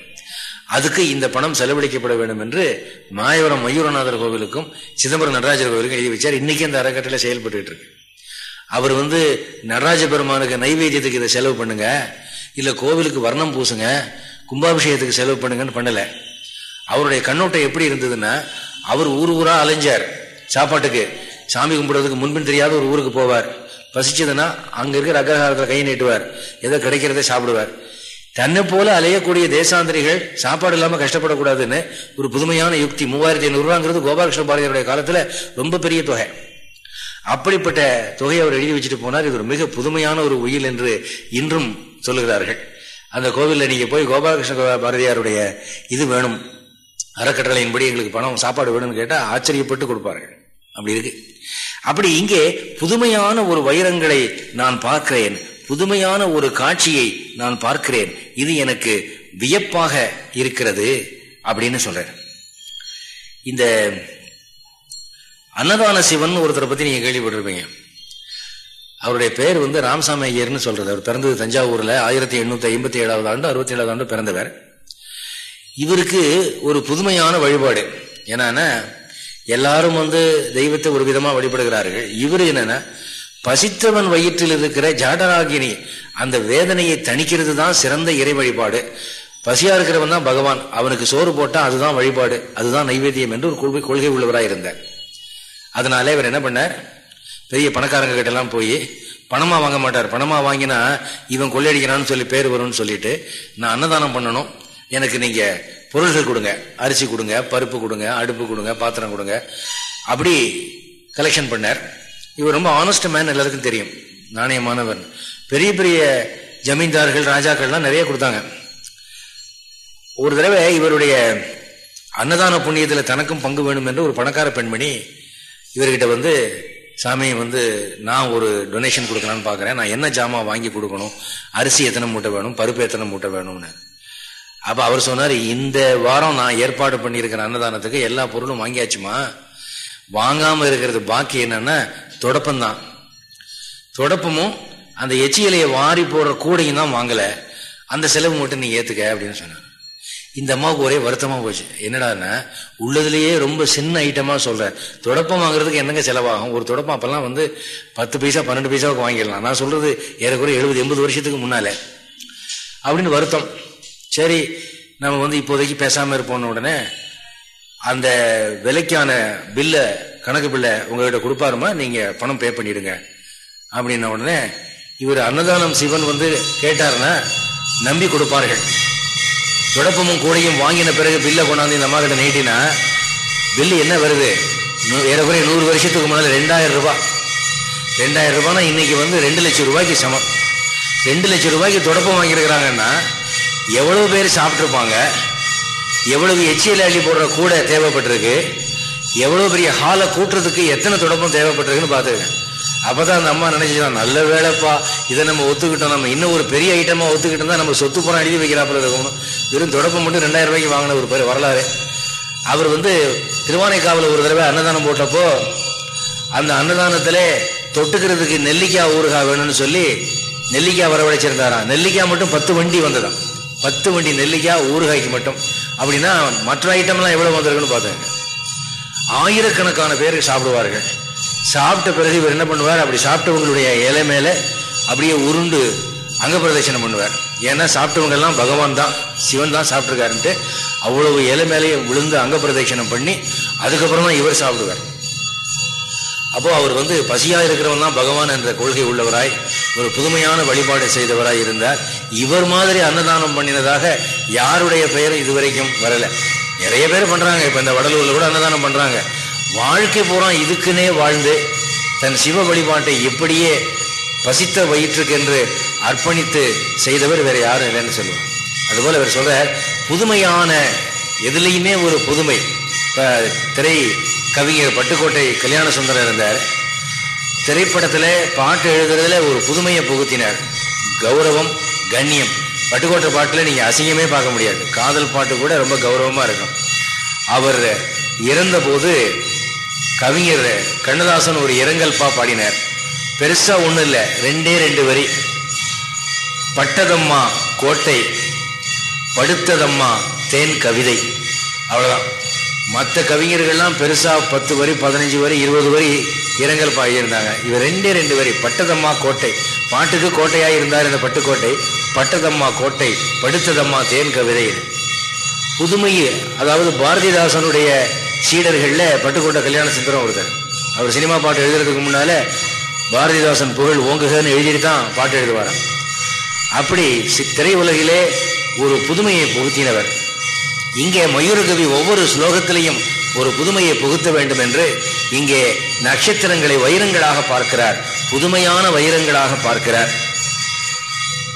அதுக்கு இந்த பணம் செலவழிக்கப்பட வேண்டும் என்று மாயவரம் மயூரநாதர் கோவிலுக்கும் சிதம்பரம் நடராஜர் கோவிலுக்கும் எழுதி வச்சார். இன்னைக்கு அந்த அறக்கட்டளை செயல்பட்டு இருக்கு. அவர் வந்து நடராஜ பெருமானுக்கு நைவேத்தியத்துக்கு இதை செலவு பண்ணுங்க இல்லை கோவிலுக்கு வர்ணம் பூசுங்க கும்பாபிஷேகத்துக்கு செலவு பண்ணுங்கன்னு பண்ணலை. அவருடைய கண்ணோட்டம் எப்படி இருந்ததுன்னா அவர் ஊர் ஊரா அலைஞ்சார். சாப்பாட்டுக்கு. சாமி கும்பிடுறதுக்கு முன்பின் தெரியாத ஒரு ஊருக்கு போவார். பசிச்சதுன்னா அங்க இருக்கிற அக்ரஹாரத்தில் கை நீட்டுவார். ஏதோ கிடைக்கிறதே சாப்பிடுவார். தன்னை போல அலையக்கூடிய தேசாந்திரிகள் சாப்பாடு இல்லாம கஷ்டப்படக்கூடாதுன்னு ஒரு புதுமையான யுக்தி. மூவாயிரத்தி ஐநூறு ரூபாங்கிறது கோபாலகிருஷ்ண பாரதியுடைய காலத்துல ரொம்ப பெரிய தொகை. அப்படிப்பட்ட தொகையை அவர் எழுதி வச்சுட்டு போனார். இது ஒரு மிக புதுமையான ஒரு உயில் என்று இன்றும் சொல்லுகிறார்கள். அந்த கோவிலில் நீங்க போய் கோபாலகிருஷ்ண பாரதியாருடைய இது வேணும். அறக்கட்டளையின்படி எங்களுக்கு பணம் சாப்பாடு வேணும்னு கேட்டால் ஆச்சரியப்பட்டு கொடுப்பார்கள். அப்படி இருக்கு. அப்படி இங்கே புதுமையான ஒரு வைரங்களை நான் பார்க்கிறேன். புதுமையான ஒரு காட்சியை நான் பார்க்கிறேன். இது எனக்கு வியப்பாக இருக்கிறது அப்படின்னு சொல்றேன் இந்த அன்னதான சிவன் ஒருத்தரை பத்தி நீங்க கேள்விப்பட்டிருப்பீங்க. அவருடைய பேர் வந்து ராமசாமி ஐயர்னு சொல்றது. அவர் பிறந்தது தஞ்சாவூர்ல ஆயிரத்தி எண்ணூத்தி ஐம்பத்தி ஏழாவது ஆண்டு அறுபத்தி ஏழாவது ஆண்டு பிறந்தவர். இவருக்கு ஒரு புதுமையான வழிபாடு. என்னன்னா எல்லாரும் வந்து தெய்வத்தை ஒரு விதமா வழிபடுகிறார்கள். இவர் என்னன்னா பசித்தவன் வயிற்றில் இருக்கிற ஜாடராகினி அந்த வேதனையை தணிக்கிறது தான் சிறந்த இறை வழிபாடு. பசியா இருக்கிறவன் தான் பகவான். அவனுக்கு சோறு போட்டா அதுதான் வழிபாடு அதுதான் நைவேத்தியம் என்று ஒரு கொள்கை கொள்கை உள்ளவராக இருந்தார். அதனால இவர் என்ன பண்ணார்? பெரிய பணக்காரங்க கிட்ட எல்லாம் போய் பணமா வாங்க மாட்டார். பணமா வாங்கினா இவன் கொள்ளையடிக்கிறான்னு சொல்லி பேர் வரும்னு சொல்லிட்டு நான் அன்னதானம் பண்ணணும். எனக்கு நீங்க பொருள்கள் கொடுங்க. அரிசி கொடுங்க பருப்பு கொடுங்க அடுப்பு கொடுங்க பாத்திரம் கொடுங்க. அப்படி கலெக்ஷன் பண்ணார். இவர் ரொம்ப ஆனஸ்ட் மேன் எல்லாருக்கும் தெரியும். நாணயமானவர். பெரிய பெரிய ஜமீன்தார்கள் ராஜாக்கள்லாம் நிறைய கொடுத்தாங்க. ஒரு தடவை இவருடைய அன்னதான புண்ணியத்தில் தனக்கும் பங்கு வேணும் என்று ஒரு பணக்கார பெண்மணி இவர்கிட்ட வந்து சாமி வந்து நான் ஒரு டொனேஷன் கொடுக்கலான்னு பார்க்குறேன் நான் என்ன ஜாமான் வாங்கி கொடுக்கணும்? அரிசி எத்தனை மூட்டை வேணும்? பருப்பு எத்தனை மூட்டை வேணும்னு. அப்ப அவர் சொன்னார் இந்த வாரம் நான் ஏற்பாடு பண்ணியிருக்கிற அன்னதானத்துக்கு எல்லா பொருளும் வாங்கியாச்சுமா? வாங்காம இருக்கிறது பாக்கி என்னன்னா தொடப்பம்தான். தொடப்பமும் அந்த எச்சி இலையை வாரி போடுற கூடையும் தான் வாங்கல. அந்த செலவு மட்டும் நீ ஏத்துக்க அப்படின்னு சொன்னார். இந்த அம்மாவுக்கு ஒரே வருத்தமா போச்சு. என்னடான்னா உள்ளதுலயே ரொம்ப சின்ன ஐட்டமா சொல்கிறேன் தொடப்பம் வாங்குறதுக்கு என்னங்க செலவாகும்? ஒரு தொடப்பம் அப்பெல்லாம் வந்து பத்து பைசா பன்னெண்டு பைசாவுக்கு வாங்கிடலாம். நான் சொல்றது ஏறக்குறைய எழுபது எண்பது வருஷத்துக்கு முன்னாலே. அப்படின்னு வருத்தம். சரி நம்ம வந்து இப்போதைக்கு பேசாம இருப்போம் உடனே அந்த விலைக்கான பில்லை கணக்கு பில்லை உங்ககிட்ட கொடுப்பாருமா? நீங்க பணம் பே பண்ணிடுங்க. அப்படின்ன உடனே இவர் அன்னதானம் சிவன் வந்து கேட்டாருன்னா நம்பி கொடுப்பார்கள். தொடப்பமும் கூடையும் வாங்கின பிறகு பில்லை கொண்டாந்து இந்த அம்மா கிட்ட நீட்டினா பில்லு என்ன வருது? ஏறக்குறைய நூறு வருஷத்துக்கு முன்னாடி ரெண்டாயிரம் ரூபாய் ரெண்டாயிரம் ரூபாய்னா இன்னைக்கு வந்து ரெண்டு லட்சம் ரூபாய்க்கு சமம். ரெண்டு லட்சம் ரூபாய்க்கு தொடப்பம் வாங்கியிருக்கிறாங்கன்னா எவ்வளவு பேர் சாப்பிட்ருப்பாங்க எவ்வளவு எச்சியல் அள்ளி போடுற கூட தேவைப்பட்டிருக்கு? எவ்வளோ பெரிய ஹாலை கூட்டுறதுக்கு எத்தனை தொடப்பம் தேவைப்பட்டிருக்குன்னு பார்த்துருக்கேன் அப்பதான் அந்த அம்மா நினச்சிதான் நல்ல வேலைப்பா. இதை நம்ம ஒத்துக்கிட்டோம். நம்ம இன்னும் ஒரு பெரிய ஐட்டமாக ஒத்துக்கிட்டோம் தான் நம்ம சொத்து பணம் எழுதி வைக்கிறாப்புல இருக்கணும் வெறும் தொடப்பம் மட்டும் ரெண்டாயிரம் ரூபாய்க்கு வாங்கின ஒரு பேர் வரலாறு. அவர் வந்து திருவானைக்காவில் ஒரு தடவை அன்னதானம் போட்டப்போ அந்த அன்னதானத்தில் தொட்டுக்கிறதுக்கு நெல்லிக்காய் ஊறுகாய் வேணும்னு சொல்லி நெல்லிக்காய் வரவழைச்சிருந்தாராம். நெல்லிக்காய் மட்டும் பத்து வண்டி வந்ததான் பத்து வண்டி நெல்லிக்காய் ஊறுகாய்க்கு மட்டும். அப்படின்னா மற்ற ஐட்டம்லாம் எவ்வளோ வந்திருக்குன்னு பார்த்தேன் ஆயிரக்கணக்கான பேர் சாப்பிடுவார்கள். சாப்பிட்ட பிறகு இவர் என்ன பண்ணுவார்? அப்படி சாப்பிட்டவங்களுடைய இலை மேலே அப்படியே உருண்டு அங்க பிரதட்சணம் பண்ணுவார். ஏன்னா சாப்பிட்டவங்க எல்லாம் பகவான் தான் சிவன் தான் சாப்பிட்ருக்காருன்ட்டு அவ்வளவு இலை மேலேயே விழுந்து அங்க பிரதட்சணம் பண்ணி அதுக்கப்புறமா இவர் சாப்பிடுவார். அப்போ அவர் வந்து பசியாக இருக்கிறவன் தான் பகவான் என்ற கொள்கை உள்ளவராய் ஒரு புதுமையான வழிபாடு செய்தவராய் இருந்தார் இவர் மாதிரி அன்னதானம் பண்ணினதாக யாருடைய பெயரும் இதுவரைக்கும் வரல. நிறைய பேர் பண்றாங்க. இப்ப இந்த வடலூர்ல கூட அன்னதானம் பண்றாங்க. வாழ்க்கை பூரா இதுக்குன்னே வாழ்ந்து தன் சிவ வழிபாட்டை எப்படியே பசித்த வயிற்றுக்கு என்று அர்ப்பணித்து செய்தவர் வேற யாரும் இல்லைன்னு சொல்லுவார் அதுபோல இவர் சொல்ற புதுமையான எதுலையுமே ஒரு புதுமை. இப்ப திரை கவிஞர் பட்டுக்கோட்டை கல்யாண சுந்தரம் இருந்தார். திரைப்படத்தில் பாட்டு எழுதுறதுல ஒரு புதுமையை புகுத்தினார். கௌரவம் கண்ணியம். பட்டுக்கோட்டை பாட்டில் நீங்கள் அசிங்கமே பார்க்க முடியாது. காதல் பாட்டு கூட ரொம்ப கௌரவமாக இருக்கும். அவர் இறந்தபோது கவிஞர் கண்ணதாசன் ஒரு இரங்கல்பா பாடினார். பெருசாக ஒன்றும் இல்லை ரெண்டே ரெண்டு வரி. பட்டதம்மா கோட்டை படுத்ததம்மா தேன் கவிதை. அவ்வளோதான் மற்ற கவிஞர்கள்லாம் பெருசாக பத்து வரி பதினஞ்சு வரி இருபது வரி இரங்கல் பாடியிருந்தாங்க. இவர் ரெண்டே ரெண்டு வரி பட்டதம்மா கோட்டை. பாட்டுக்கு கோட்டையாக இருந்தார் இந்த பட்டுக்கோட்டை. பட்டதம்மா கோட்டை படுத்ததம்மா தேன் கவிதையில். புதுமையில் அதாவது பாரதிதாசனுடைய சீடர்களில் பட்டுக்கோட்டை கல்யாண சுந்தரம் ஒருத்தர். அவர் சினிமா பாட்டு எழுதுறதுக்கு முன்னால் பாரதிதாசன் புகழ் ஓங்குகன்னு எழுதிட்டு தான் பாட்டு எழுதுவாராம். அப்படி திரையுலகிலே ஒரு புதுமையை புகுத்தினவர். இங்கே மயூரகவி ஒவ்வொரு ஸ்லோகத்திலையும் ஒரு புதுமையை புகுத்த வேண்டும் என்று இங்கே நட்சத்திரங்களை வைரங்களாக பார்க்கிறார். புதுமையான வைரங்களாக பார்க்கிறார்.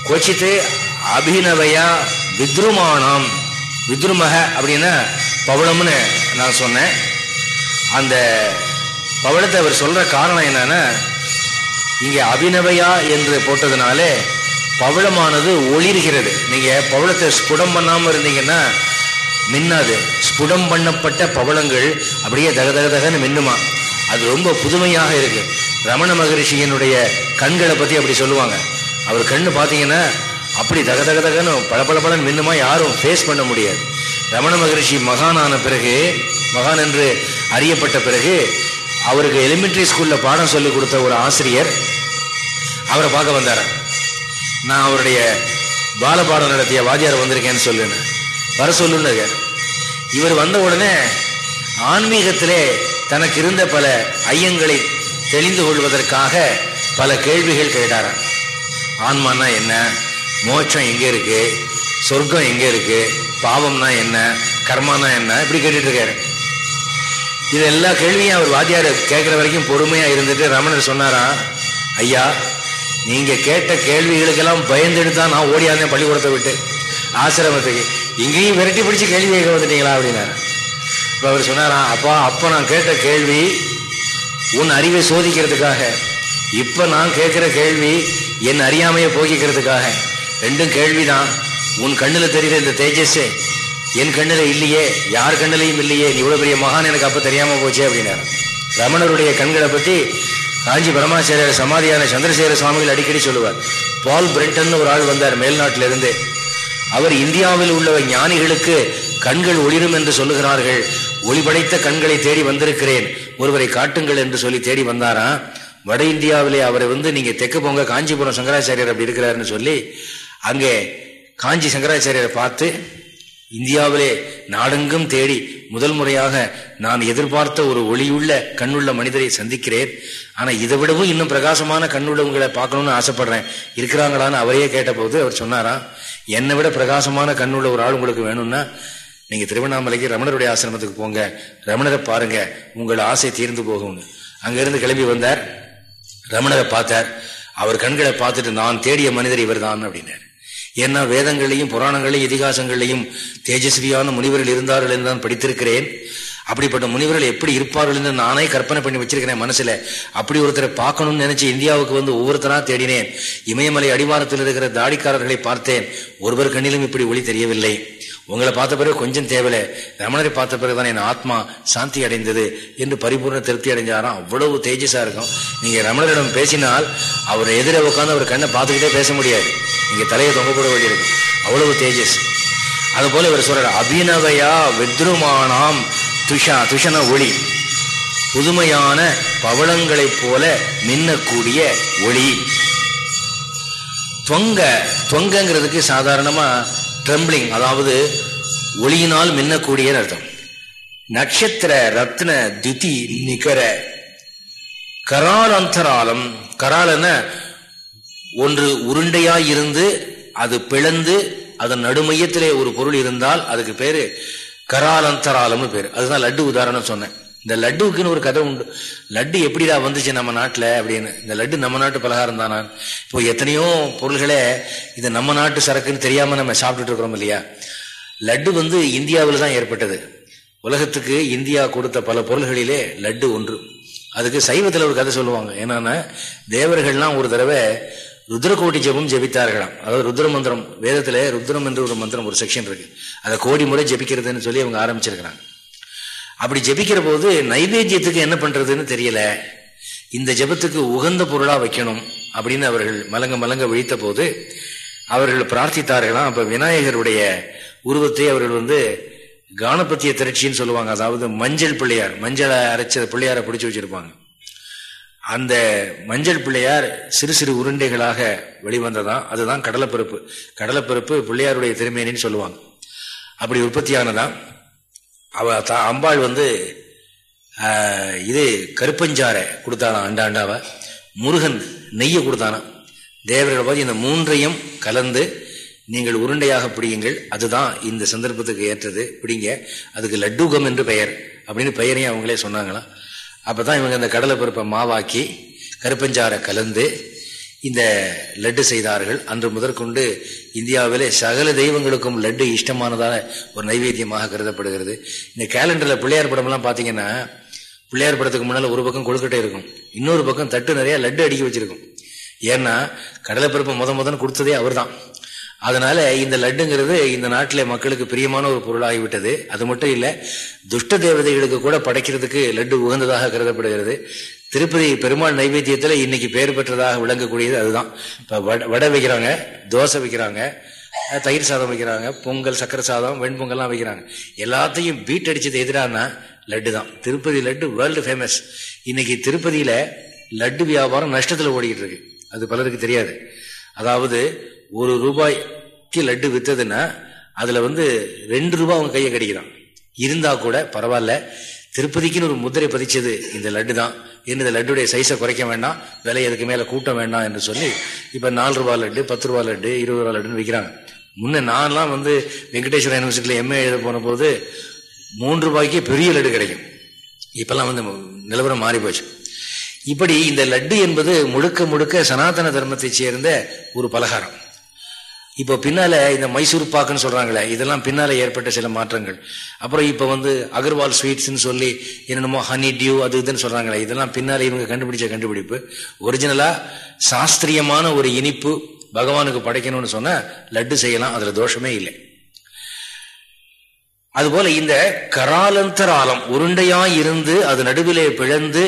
கொச்சித்து அபிநவையா வித்ருமானாம். வித்ருமக அப்படின்னா பவளம்னு நான் சொன்னேன். அந்த பவளத்தை அவர் சொல்ற காரணம் என்னன்னா இங்கே அபிநவையா என்று போட்டதுனாலே பவளமானது ஒளிர்கிறது. நீங்க பவளத்தை ஸ்புடம் பண்ணாமல் இருந்தீங்கன்னா மின்னாது. ஸ்புடம் பண்ணப்பட்ட பவளங்கள் அப்படியே தக தக தகன்னு மின்னுமா? அது ரொம்ப புதுமையாக இருக்கு. ரமண மகரிஷியினுடைய கண்களை பற்றி அப்படி சொல்லுவாங்க. அவர் கண்ணு பார்த்தீங்கன்னா அப்படி தக தக தகன்னு பளபளபளன் மின்னுமா யாரும் ஃபேஸ் பண்ண முடியாது. ரமண மகரிஷி மகானான பிறகு மகான் என்று அறியப்பட்ட பிறகு அவருக்கு எலிமெண்ட்ரி ஸ்கூலில் பாடம் சொல்லி கொடுத்த ஒரு ஆசிரியர் அவரை பார்க்க வந்தார் நான் அவருடைய பாலபாடம் நடத்திய வாத்தியார் வந்திருக்கேன்னு சொல்லுனேன் வர சொல்லுன்னு இவர் வந்த உடனே ஆன்மீகத்திலே தனக்கு இருந்த பல ஐயங்களை தெளிந்து கொள்வதற்காக பல கேள்விகள் கேட்டாராம். ஆன்மானா என்ன? மோட்சம் எங்கே இருக்கு? சொர்க்கம் எங்கே இருக்கு? பாவம்னா என்ன? கர்மானா என்ன? இப்படி கேட்டுட்டு இருக்காரு. இது எல்லா கேள்வியும் அவர் வாத்தியார் கேட்குற வரைக்கும் பொறுமையாக இருந்துட்டு ரமணர் சொன்னாரா ஐயா நீங்கள் கேட்ட கேள்விகளுக்கெல்லாம் பயந்துட்டு தான் நான் ஓடியாந்தேன் பள்ளிக்கூடத்தை விட்டு. ஆசிரமத்துக்கு. இங்கேயும் விரட்டி பிடிச்சி கேள்வி கேட்க வந்துட்டீங்களா அப்படின்னாரு இப்போ அவர் சொன்னாரா அப்பா அப்போ நான் கேட்ட கேள்வி உன் அறிவை சோதிக்கிறதுக்காக இப்போ நான் கேட்குற கேள்வி என் அறியாமையை போக்கிக்கிறதுக்காக. ரெண்டும் கேள்விதான். உன் கண்ணில் தெரிகிற இந்த தேஜஸே என் கண்ணில் இல்லையே யார் கண்ணிலையும் இல்லையே நீ இவ்வளோ பெரிய மகான் எனக்கு அப்போ தெரியாமல் போச்சு அப்படின்னாரு. ரமணருடைய கண்களை பற்றி காஞ்சி பரமாச்சாரியர் சமாதியான சந்திரசேகர சுவாமிகள் அடிக்கடி சொல்லுவார். பால் பிரிண்டன் ஒரு ஆள் வந்தார் மேல்நாட்டிலிருந்து. அவர் இந்தியாவில் உள்ள ஞானிகளுக்கு கண்கள் ஒளிரும் என்று சொல்லுகிறார்கள். ஒளிபடைத்த கண்களை தேடி வந்திருக்கிறேன். ஒருவரை காட்டுங்கள் என்று சொல்லி தேடி வந்தாரா? வட இந்தியாவிலே அவரை வந்து நீங்க தெற்கு போங்க காஞ்சிபுரம் சங்கராச்சாரியர் அப்படி இருக்கிறாருன்னு சொல்லி அங்கே காஞ்சி சங்கராச்சாரியரை பார்த்து இந்தியாவிலே நாடெங்கும் தேடி முதல் முறையாக நான் எதிர்பார்த்த ஒரு ஒளியுள்ள கண்ணுள்ள மனிதரை சந்திக்கிறேன். ஆனா இதை விடவும் இன்னும் பிரகாசமான கண்ணுள்ளவங்களை பார்க்கணும்னு ஆசைப்படுறேன். இருக்கிறாங்களான்னு அவரையே கேட்டபோது அவர் சொன்னாரா? என்னை விட பிரகாசமான கண்ணுள்ள ஒரு ஆள் உங்களுக்கு வேணும்னா நீங்க திருவண்ணாமலைக்கு ரமணருடைய ஆசிரமத்துக்கு போங்க. ரமணரை பாருங்க. உங்கள் ஆசை தீர்ந்து போகும்னு. அங்கிருந்து கிளம்பி வந்தார். ரமணரை பார்த்தார். அவர் கண்களை பார்த்துட்டு நான் தேடிய மனிதர் இவர் தான் அப்படின்னார். ஏன்னா வேதங்களையும் புராணங்களையும் இதிகாசங்களையும் தேஜஸ்வியான முனிவர்கள் இருந்தார்கள் என்று நான் படித்திருக்கிறேன். அப்படிப்பட்ட முனிவர்கள் எப்படி இருப்பார்கள் என்று நானே கற்பனை பண்ணி வச்சிருக்கிறேன் மனசுல. அப்படி ஒருத்தரை பார்க்கணும்னு நினைச்சு இந்தியாவுக்கு வந்து ஒவ்வொருத்தரா தேடினேன். இமயமலை அடிவாரத்தில் இருக்கிற தாடிக்காரர்களை பார்த்தேன். ஒருவர் கண்ணிலும் இப்படி ஒளி தெரியவில்லை. உங்களை பார்த்த பிறகு கொஞ்சம் தேவையில்லை ரமணரை பார்த்த பிறகுதான் என் ஆத்மா சாந்தி அடைந்தது என்று பரிபூர்ண திருப்தி அடைஞ்சாராம் அவ்வளவு தேஜஸா இருக்கும். நீங்க ரமணரிடம் பேசினால் அவர் எதிர உட்காந்து அவர் கண்ணை பார்த்துக்கிட்டே பேச முடியாது. நீங்க தலையை தொங்க போட வேண்டியிருக்கும். அவ்வளவு தேஜஸ். அது போல இவர் சொல்ற அபிநவயா வித்ருமானாம் துஷா துஷன ஒளி. புதுமையான பவளங்களைப் போல மின்னக்கூடிய ஒளி. தொங்க தொங்கங்கிறதுக்கு சாதாரணமா ட்ரெம்பிளிங் அதாவது ஒளியினால் மின்னக்கூடிய அர்த்தம். நட்சத்திர ரத்ன திதி நிகர. கரால் அந்தராலம் கராலன ஒன்று உருண்டையாய் இருந்து அது பிளந்து அதன் நடுமையத்திலே ஒரு பொருள் இருந்தால் அதுக்கு பேரு கராலந்தராலம்னு பேர். அதுதான் லட்டு உதாரணம் சொன்னேன். இந்த லட்டுவுக்குன்னு ஒரு கதை உண்டு. லட்டு எப்படிடா வந்துச்சு நம்ம நாட்டில் அப்படின்னு. இந்த லட்டு நம்ம நாட்டு பலகாரம் தானா? இப்போ எத்தனையோ பொருள்களே இது நம்ம நாட்டு சரக்குன்னு தெரியாம நம்ம சாப்பிட்டுட்டு இருக்கிறோம் இல்லையா? லட்டு வந்து இந்தியாவில் தான் ஏற்பட்டது. உலகத்துக்கு இந்தியா கொடுத்த பல பொருள்களிலே லட்டு ஒன்று. அதுக்கு சைவத்தில் ஒரு கதை சொல்லுவாங்க. என்னன்னா தேவர்கள்லாம் ஒரு தடவை ருத்ரகோட்டி ஜபம் ஜபித்தார்களாம். அதாவது ருத்ர மந்திரம் வேதத்துல ருத்ரம் என்று ஒரு மந்திரம் ஒரு செக்ஷன் இருக்கு. அதை கோடி முறை ஜபிக்கிறதுன்னு சொல்லி அவங்க ஆரம்பிச்சிருக்கிறாங்க. அப்படி ஜபிக்கிற போது நைவேத்தியத்துக்கு என்ன பண்றதுன்னு தெரியல. இந்த ஜபத்துக்கு உகந்த பொருளா வைக்கணும் அப்படின்னு அவர்கள் மலங்க மலங்க விழித்த போது அவர்கள் பிரார்த்தித்தார்களாம். அப்ப விநாயகருடைய உருவத்தை அவர்கள் வந்து கானபத்திய திரட்சின்னு சொல்லுவாங்க. அதாவது மஞ்சள் பிள்ளையார் மஞ்சளை அரைச்ச பிள்ளையாரை பிடிச்சி வச்சிருப்பாங்க. அந்த மஞ்சள் பிள்ளையார் சிறு சிறு உருண்டைகளாக வெளிவந்ததான். அதுதான் கடலைப்பருப்பு. கடலைப்பருப்பு பிள்ளையாருடைய திருமேனின்னு சொல்லுவாங்க. அப்படி உற்பத்தியானதான் அவ அம்பாள் வந்து இது கருப்பஞ்சாரை கொடுத்தானா அண்டாண்டாவ முருகன் நெய்யை கொடுத்தானா. தேவர்கள் பார்த்து இந்த மூன்றையும் கலந்து நீங்கள் உருண்டையாக பிடியுங்கள். அதுதான் இந்த சந்தர்ப்பத்துக்கு ஏற்றது. பிடிங்க. அதுக்கு லட்டுகம் என்று பெயர். அப்படின்னு பெயரையும் அவங்களே சொன்னாங்களாம். அப்பதான் இவங்க இந்த கடலை பருப்பை மாவாக்கி கருப்பஞ்சாரை கலந்து இந்த லட்டு செய்தார்கள். அன்று முதற்கொண்டு இந்தியாவிலே சகல தெய்வங்களுக்கும் லட்டு இஷ்டமானதான ஒரு நைவேத்தியமாக கருதப்படுகிறது. இந்த கேலண்டர்ல பிள்ளையார் படம்லாம் பார்த்தீங்கன்னா பிள்ளையார் படத்துக்கு முன்னால ஒரு பக்கம் கொழுக்கட்டை இருக்கும் இன்னொரு பக்கம் தட்டு நிறைய லட்டு அடிக்க வச்சிருக்கும். ஏன்னா கடலைப்பருப்பு முத முதன் கொடுத்ததே அவர் தான் அதனால இந்த லட்டுங்கிறது இந்த நாட்டில் மக்களுக்கு பிரியமான ஒரு பொருளாகிவிட்டது. அது மட்டும் இல்லை துஷ்ட தேவதைகளுக்கு கூட படைக்கிறதுக்கு லட்டு உகந்ததாக கருதப்படுகிறது. திருப்பதி பெருமாள் நைவேத்தியத்தில் இன்னைக்கு பெயர் பெற்றதாக விளங்கக்கூடியது அதுதான். இப்போ வடை வைக்கிறாங்க தோசை வைக்கிறாங்க தயிர் சாதம் வைக்கிறாங்க பொங்கல் சக்கரை சாதம் வெண்பொங்கல்லாம் வைக்கிறாங்க. எல்லாத்தையும் பீட் அடிச்சது எதிரானா லட்டு தான் திருப்பதி லட்டு வேர்ல்டு ஃபேமஸ் இன்னைக்கு திருப்பதியில லட்டு வியாபாரம் நஷ்டத்தில் ஓடிக்கிட்டு இருக்கு. அது பலருக்கு தெரியாது. அதாவது ஒரு ரூபாய்க்கு லட்டு விற்றதுன்னா அதுல வந்து ரெண்டு ரூபாய் அவங்க கையை கடிக்கிறான். இருந்தா கூட பரவாயில்ல திருப்பதிக்குன்னு ஒரு முதிரை பதிச்சது இந்த லட்டு தான். இந்த லட்டுடைய சைஸை குறைக்க வேண்டாம் விலை அதுக்கு மேல கூட்டம் வேண்டாம் என்று சொல்லி இப்ப நாலு ரூபாய் லட்டு பத்து ரூபாய் லட்டு இருபது ரூபாய் லட்டுன்னு விற்கிறாங்க முன்ன நான்லாம் வந்து வெங்கடேஸ்வர யூனிவர்சிட்டியில எம்ஏ எழுத போன போது மூன்று ரூபாய்க்கே பெரிய லட்டு கிடைக்கும். இப்பெல்லாம் வந்து நிலவரம் மாறி போச்சு. இப்படி இந்த லட்டு என்பது முழுக்க முழுக்க சனாதன தர்மத்தை சேர்ந்த ஒரு பலகாரம். இப்போ பின்னால இந்த மைசூர் பாக்குன்னு சொல்றாங்களே இதெல்லாம் பின்னால ஏற்பட்ட சில மாற்றங்கள். அப்புறம் இப்போ வந்து அகர்வால் ஸ்வீட்ஸ்ன்னு சொல்லி என்னென்னமோ ஹனி டியூ அது இதுன்னு சொல்றாங்களே இதெல்லாம் பின்னால இவங்க கண்டுபிடிச்ச கண்டுபிடிப்பு. ஒரிஜினலா சாஸ்திரியமான ஒரு இனிப்பு பகவானுக்கு படைக்கணும்னு சொன்னா லட்டு செய்யலாம் அதுல தோஷமே இல்லை. அதுபோல இந்த கராலந்தராலம் உருண்டையா இருந்து அது நடுவிலே பிழந்து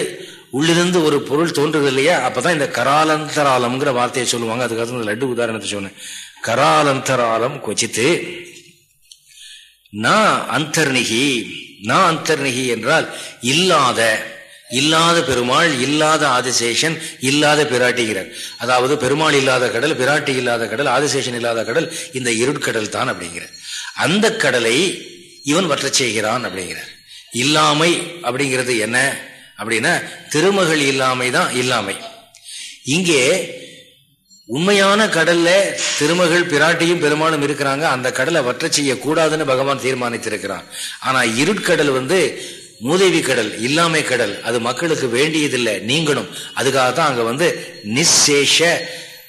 உள்ளிருந்து ஒரு பொருள் தோன்றுறது இல்லையா? அப்பதான் இந்த கராலந்தராலம்ங்கிற வார்த்தையை சொல்லுவாங்க. அதுக்காக லட்டு உதாரணத்தை சொன்னேன் கராலந்தராலம் கொச்சித்து நான் அந்தர்நிகி நான் அந்தர்நிகி என்றால் இல்லாத இல்லாத பெருமாள் இல்லாத ஆதிசேஷன் இல்லாத பிராட்டிகிறார். அதாவது பெருமாள் இல்லாத கடல் பிராட்டி இல்லாத கடல் ஆதிசேஷன் இல்லாத கடல் இந்த இருட்கடல் தான் அப்படிங்கிறார். அந்த கடலை இவன் வற்றச் செய்கிறான் அப்படிங்கிறார். இல்லாமை அப்படிங்கிறது என்ன? அப்படின்னா திருமகள் இல்லாமை தான் இல்லாமை. இங்கே உண்மையான கடல்ல திருமகள் பிராட்டியும் பெருமானும் இருக்கிறாங்க. அந்த கடலை வற்ற செய்யக்கூடாதுன்னு பகவான் தீர்மானித்திருக்கிறான் ஆனா இருட்கடல் வந்து மூதேவி கடல் இல்லாமை கடல் அது மக்களுக்கு வேண்டியதில்லை நீங்களும் அதுக்காக தான் அங்க வந்து நிசேஷ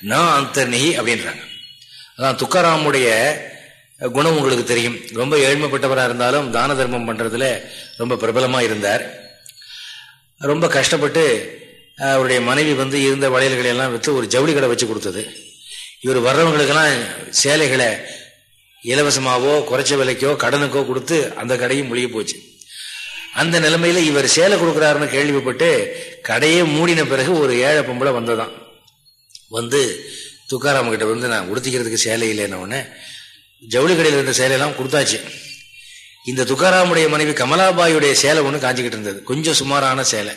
ந அந்தர்னி அப்படின்றாங்க. அதான் துக்காராமுடைய குணம் உங்களுக்கு தெரியும். ரொம்ப ஏழ்மைப்பட்டவராக இருந்தாலும் தான தர்மம் பண்றதுல ரொம்ப பிரபலமா இருந்தார். ரொம்ப கஷ்டப்பட்டு அவருடைய மனைவி வந்து இருந்த வளையல்களை எல்லாம் விற்று ஒரு ஜவுளி கடை வச்சு கொடுத்தது. இவர் வர்றவங்களுக்கெல்லாம் சேலைகளை இலவசமாகவோ குறைச்ச விலைக்கோ கடனுக்கோ கொடுத்து அந்த கடையும் முழுகி போச்சு. அந்த நிலைமையில இவர் சேலை கொடுக்குறாருன்னு கேள்விப்பட்டு கடையே மூடின பிறகு ஒரு ஏழை பொம்பளை வந்ததான். வந்து துக்காராம கிட்ட வந்து நான் உடுத்திக்கிறதுக்கு சேலை இல்லைன்னு உடனே ஜவுளி கடையில் இருந்த சேலையெல்லாம் கொடுத்தாச்சு. இந்த துக்காராமுடைய மனைவி கமலாபாயுடைய சேலை ஒன்று காஞ்சிக்கிட்டு இருந்தது. கொஞ்சம் சுமாரான சேலை.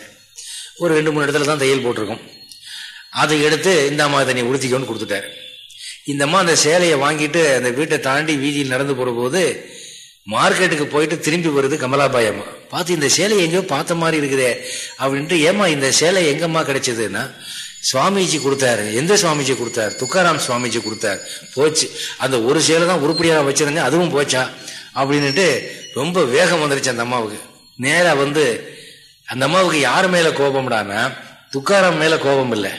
ஒரு ரெண்டு மூணு இடத்துல தான் தையல் போட்டிருக்கோம். அதை எடுத்து இந்த அம்மா தண்ணியை உடுத்திக்கோன்னு கொடுத்துட்டார். இந்த அம்மா அந்த சேலையை வாங்கிட்டு அந்த வீட்டை தாண்டி வீதியில் நடந்து போகிற போது மார்க்கெட்டுக்கு போயிட்டு திரும்பி வருது கமலாபாய் அம்மா. பார்த்து இந்த சேலையை எங்கேயோ பார்த்த மாதிரி இருக்குதே அப்படின்ட்டு ஏமா இந்த சேலை எங்கம்மா கிடைச்சதுன்னா சுவாமிஜி கொடுத்தாரு. எந்த சுவாமிஜி கொடுத்தாரு? துக்காராம் சுவாமிஜி கொடுத்தாரு. போச்சு. அந்த ஒரு சேலை தான் உருப்படியாக வச்சிருந்தேன். அதுவும் போச்சா? அப்படின்னுட்டு ரொம்ப வேகம் வந்துருச்சு அந்த அம்மாவுக்கு. நேராக வந்து அந்த அம்மாவுக்கு யார் மேல கோபம்டானா துக்காராம் மேல கோபம் இல்லை.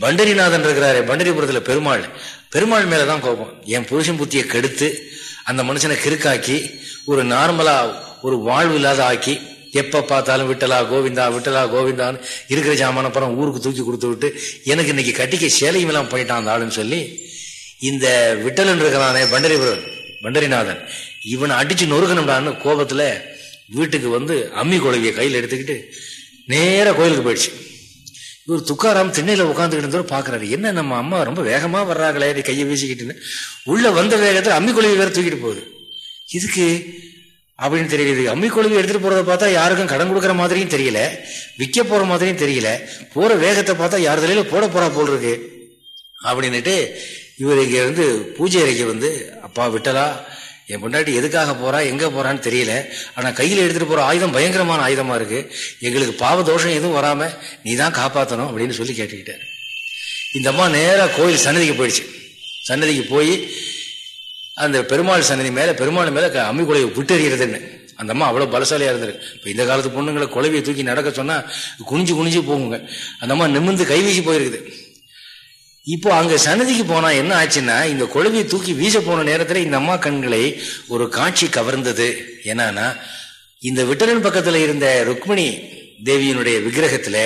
பண்டரிநாதன் இருக்கிறாரு பண்டரிபுரத்துல பெருமாள். பெருமாள் மேலதான் கோபம். என் புருஷன் புத்தியை கெடுத்து அந்த மனுஷனை கிறுக்காக்கி ஒரு நார்மலா ஒரு வாழ்வு இல்லாத ஆக்கி எப்ப பார்த்தாலும் விட்டலா கோவிந்தா விட்டலா கோவிந்தான்னு இருக்கிற ஜாமான அப்புறம் ஊருக்கு தூக்கி கொடுத்து விட்டு எனக்கு இன்னைக்கு கட்டிக்க சேலையும் எல்லாம் போயிட்டான் அந்த ஆளுன்னு சொல்லி இந்த விட்டலன் இருக்கிறானே பண்டரிபுரன் பண்டரிநாதன். இவனை அடிச்சு நொறுக்கணும்டான்னு கோபத்துல வீட்டுக்கு வந்து அம்மி குழவியை கையில் எடுத்துக்கிட்டு நேராக கோயிலுக்கு போயிடுச்சு. இவர் துக்காராம் திண்ணையில் உட்காந்துக்கிட்டு இருந்தவர் பார்க்குறாரு என்ன நம்ம அம்மா ரொம்ப வேகமாக வர்றாங்களே கையை வீசிக்கிட்டுன்னு உள்ளே வந்த வேகத்தில் அம்மி குழவி வேற தூக்கிட்டு போகுது. இதுக்கு அப்படின்னு தெரியுது அம்மி குழவி எடுத்துட்டு போறதை பார்த்தா யாருக்கும் கடன் கொடுக்குற மாதிரியும் தெரியல. விற்க போற மாதிரியும் தெரியல. போற வேகத்தை பார்த்தா யார் தலையில போட போறா போல் இருக்கு. அப்படின்னுட்டு இவர் இங்க வந்து பூஜை அறைக்கு வந்து அப்பா விட்டலா? என் பொண்டாட்டி எதுக்காக போறா எங்க போறான்னு தெரியல. ஆனா கையில எடுத்துட்டு போற ஆயுதம் பயங்கரமான ஆயுதமா இருக்கு. எங்களுக்கு பாவ தோஷம் எதுவும் வராம நீ தான் காப்பாத்தணும் அப்படின்னு சொல்லி கேட்டுக்கிட்டாரு. இந்த அம்மா நேரா கோயில் சன்னதிக்கு போயிடுச்சு. சன்னதிக்கு போய் அந்த பெருமாள் சன்னதி மேல பெருமாள் மேல அம்மி குலையை விட்டறிகிறதுன்னு அந்த அம்மா அவ்வளவு பலசாலியா இருந்தது இப்ப இந்த காலத்து பொண்ணுங்களை குலவியை தூக்கி நடக்க சொன்னா குனிஞ்சு குனிஞ்சு போகுங்க. அந்த அம்மா நிமிந்து கைவீசி போயிருக்குது. இப்போ அங்க சன்னதிக்கு போனா என்ன ஆச்சுன்னா இந்த குழவியை தூக்கி வீச போன நேரத்துல இந்த அம்மா கண்களை ஒரு காட்சி கவர்ந்தது. என்னன்னா இந்த விட்டலன் பக்கத்துல இருந்த ருக்மிணி தேவியினுடைய விக்கிரகத்துல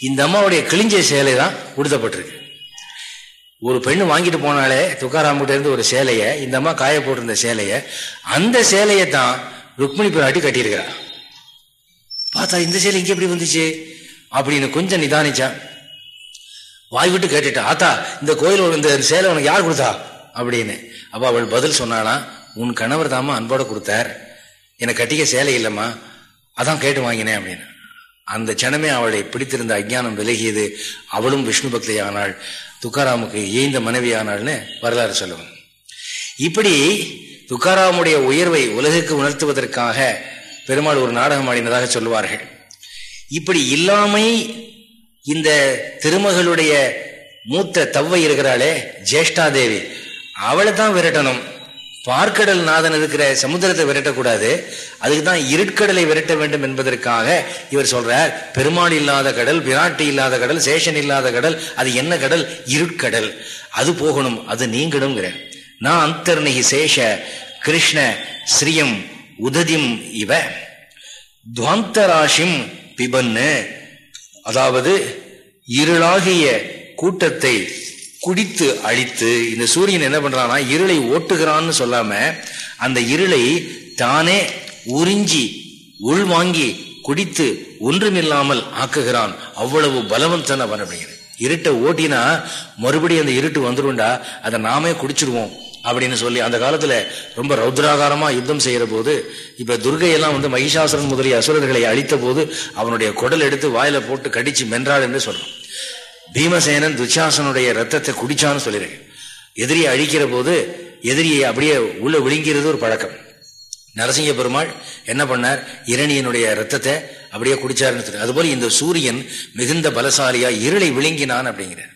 இந்த அம்மாவுடைய கிழிஞ்ச சேலை தான் உடுத்தப்பட்டிருக்கு. ஒரு பெண்ணு வாங்கிட்டு போனாலே துக்காராம்கிட்ட இருந்து ஒரு சேலைய இந்த அம்மா காய போட்டிருந்த சேலைய அந்த சேலையை தான் ருக்மிணி பிராட்டி கட்டியிருக்கிறா. பார்த்தா இந்த சேலை இங்க எப்படி வந்துச்சு? அப்படின்னு கொஞ்சம் நிதானிச்சான். வாய் விட்டு கேட்டுட்டா ஆத்தா இந்த கோயில் இந்த சேலை உனக்கு யார் கொடுத்தா? அப்படின்னு. அப்ப அவள் பதில் சொன்னானா உன் கணவர் தாமா அன்போட கொடுத்தார். எனக்கு கட்டிக்க சேலை இல்லைம்மா அதான் கேட்டு வாங்கினேன் அப்படின்னு. அந்த சனமே அவளை பிடித்திருந்த அஜ்ஞானம் விலகியது. அவளும் விஷ்ணு பக்தி ஆனாள் துக்காராமுக்கு ஏய்ந்த மனைவி ஆனாள்னு வரலாறு சொல்லுவோம் இப்படி துக்காராமுடைய உயர்வை உலகுக்கு உணர்த்துவதற்காக பெருமாள் ஒரு நாடகம் ஆடினதாக சொல்லுவார்கள். இப்படி இல்லாமை இந்த திருமகளுடைய மூத்த தவ்வை இருக்கிறாளே ஜேஷ்டா தேவி அவளை தான் விரட்டணும். பார்க்கடல் நாதன் இருக்கிற சமுத்திரத்தை விரட்டக்கூடாது. அதுக்கு தான் இருட்கடலை விரட்ட வேண்டும் என்பதற்காக இவர் சொல்றார் பெருமாள் இல்லாத கடல் விராட்டி இல்லாத கடல் சேஷன் இல்லாத கடல் அது என்ன கடல்? இருட்கடல். அது போகணும் அது நீங்கணுங்கிற நான் அந்தர்ணிகி சேஷ கிருஷ்ண ஸ்ரீயம் உததிம் இவ. துவாந்தராஷிம் பிபன்னு அதாவது இருளாகிய கூட்டத்தை குடித்து அழித்து இந்த சூரியன் என்ன பண்றான்னா இருளை ஓட்டுகிறான்னு சொல்லாம அந்த இருளை தானே உறிஞ்சி உள்வாங்கி குடித்து ஒன்றுமில்லாமல் ஆக்குகிறான். அவ்வளவு பலவந்தன் அவன் அப்படிங்கிறது இருட்டை ஓட்டினா மறுபடியும் அந்த இருட்டு வந்துடும்டா அதை நாமே குடிச்சிருவோம். அப்படின்னு சொல்லி அந்த காலத்துல ரொம்ப ரௌத்ராகாரமா யுத்தம் செய்யற போது இப்ப துர்கையெல்லாம் வந்து மகிஷாசுரன் முதலிய அசுரர்களை அழித்த போது அவனுடைய குடல் எடுத்து வாயில போட்டு கடிச்சு மென்றாள் என்று சொல்றான் பீமசேனன் துச்சாசனுடைய ரத்தத்தை குடிச்சான்னு சொல்லியிருக்கேன். எதிரியை அழிக்கிற போது எதிரியை அப்படியே உள்ள விழுங்கிறது ஒரு பழக்கம். நரசிங்க பெருமாள் என்ன பண்ணார்? இரணியனுடைய ரத்தத்தை அப்படியே குடிச்சாருன்னு சொல்லி அதுபோல இந்த சூரியன் மிகுந்த பலசாலியா இருளை விழுங்கினான் அப்படிங்கிறார்.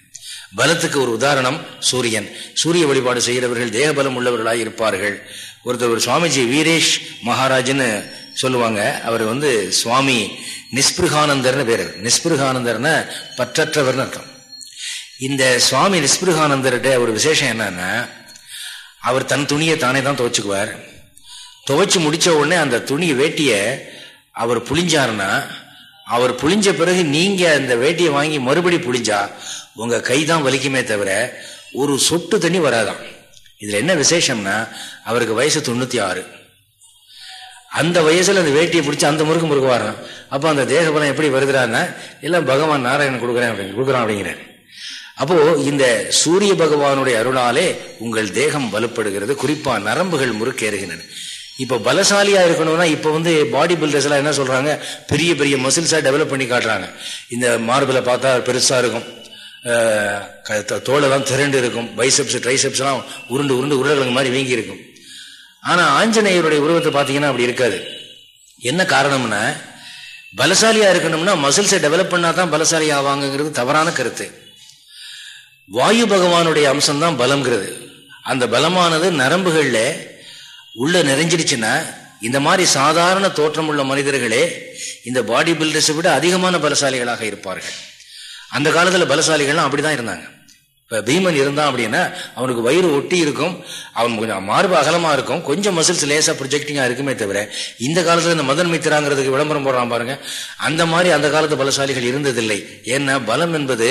பலத்துக்கு ஒரு உதாரணம் சூரியன். சூரிய வழிபாடு செய்கிறவர்கள் தேகபலம் உள்ளவர்களாக இருப்பார்கள். ஒருத்தர் ஒரு சுவாமிஜி வீரேஷ் மகாராஜ்னு சொல்லுவாங்க. அவர் வந்து சுவாமி நிஸ்பிருகானந்தர்னு பேர். நிஸ்பிருகானந்தர்னு பற்றற்றவர்னு அர்த்தம். இந்த சுவாமி நிஸ்பிருகானந்தர்கிட்ட ஒரு விசேஷம் என்னன்னா அவர் தன் துணியை தானே தான் துவச்சுக்குவார். துவைச்சு முடிச்ச உடனே அந்த துணி வேட்டிய அவர் புளிஞ்சாருன்னா அவர் புளிஞ்ச பிறகு நீங்க அந்த வேட்டியை வாங்கி மறுபடி புளிஞ்சா உங்க கை தான் வலிக்குமே தவிர ஒரு சொட்டு தண்ணி வராதான் இதுல என்ன விசேஷம்னா அவருக்கு வயசு தொண்ணூத்தி ஆறு அந்த வயசுல அந்த வேட்டியை பிடிச்சி அந்த முறுக்கு முறுக்கு வரான். அப்போ அந்த தேகபலம் எப்படி வருகிறான்னா எல்லாம் பகவான் நாராயணன் கொடுக்குறேன் அப்படின்னு கொடுக்குறான் அப்படிங்கிறார். அப்போ இந்த சூரிய பகவானுடைய அருளாலே உங்கள் தேகம் வலுப்படுகிறது. குறிப்பா நரம்புகள் முறுக்கேறுகின்றன இப்போ பலசாலியா இருக்கணும்னா இப்போ வந்து பாடி பில்டர்ஸ் எல்லாம் என்ன சொல்றாங்க? பெரிய பெரிய மசில்ஸா டெவலப் பண்ணி காட்டுறாங்க. இந்த மார்பிளை பார்த்தா பெருசா இருக்கும். தோலெல்லாம் திரண்டு இருக்கும் பைசப்ஸ் ட்ரைசப்ஸ் எல்லாம் உருண்டு உருண்டு உருளைக்கிழங்கு மாதிரி வீங்கி இருக்கும் ஆனா ஆஞ்சநேயருடைய உருவத்தை பார்த்தீங்கன்னா அப்படி இருக்காது. என்ன காரணம்னா பலசாலியா இருக்கணும்னா மசில்ஸை டெவலப் பண்ணா தான் பலசாலி ஆவாங்கிறது தவறான கருத்து. வாயு பகவானுடைய அம்சம்தான் பலம்ங்கிறது. அந்த பலமானது நரம்புகள்ல உள்ள நிறைஞ்சிடுச்சுன்னா இந்த மாதிரி சாதாரண தோற்றம் உள்ள மனிதர்களே இந்த பாடி பில்டர்ஸை விட அதிகமான பலசாலிகளாக இருப்பார்கள். அந்த காலத்துல பலசாலிகள்லாம் அப்படிதான் இருந்தாங்க. இப்ப பீமன் இருந்தான் அப்படின்னா அவனுக்கு வயிறு ஒட்டி இருக்கும் அவன் கொஞ்சம் மார்பு அகலமா இருக்கும் கொஞ்சம் மசில்ஸ் லேசா ப்ரொஜெக்டிங்கா இருக்குமே தவிர இந்த காலத்துல இந்த மதன் மித்திராங்கிறதுக்கு விளம்பரம் போடுறான் பாருங்க. அந்த மாதிரி அந்த காலத்து பலசாலிகள் இருந்ததில்லை. ஏன்னா பலம் என்பது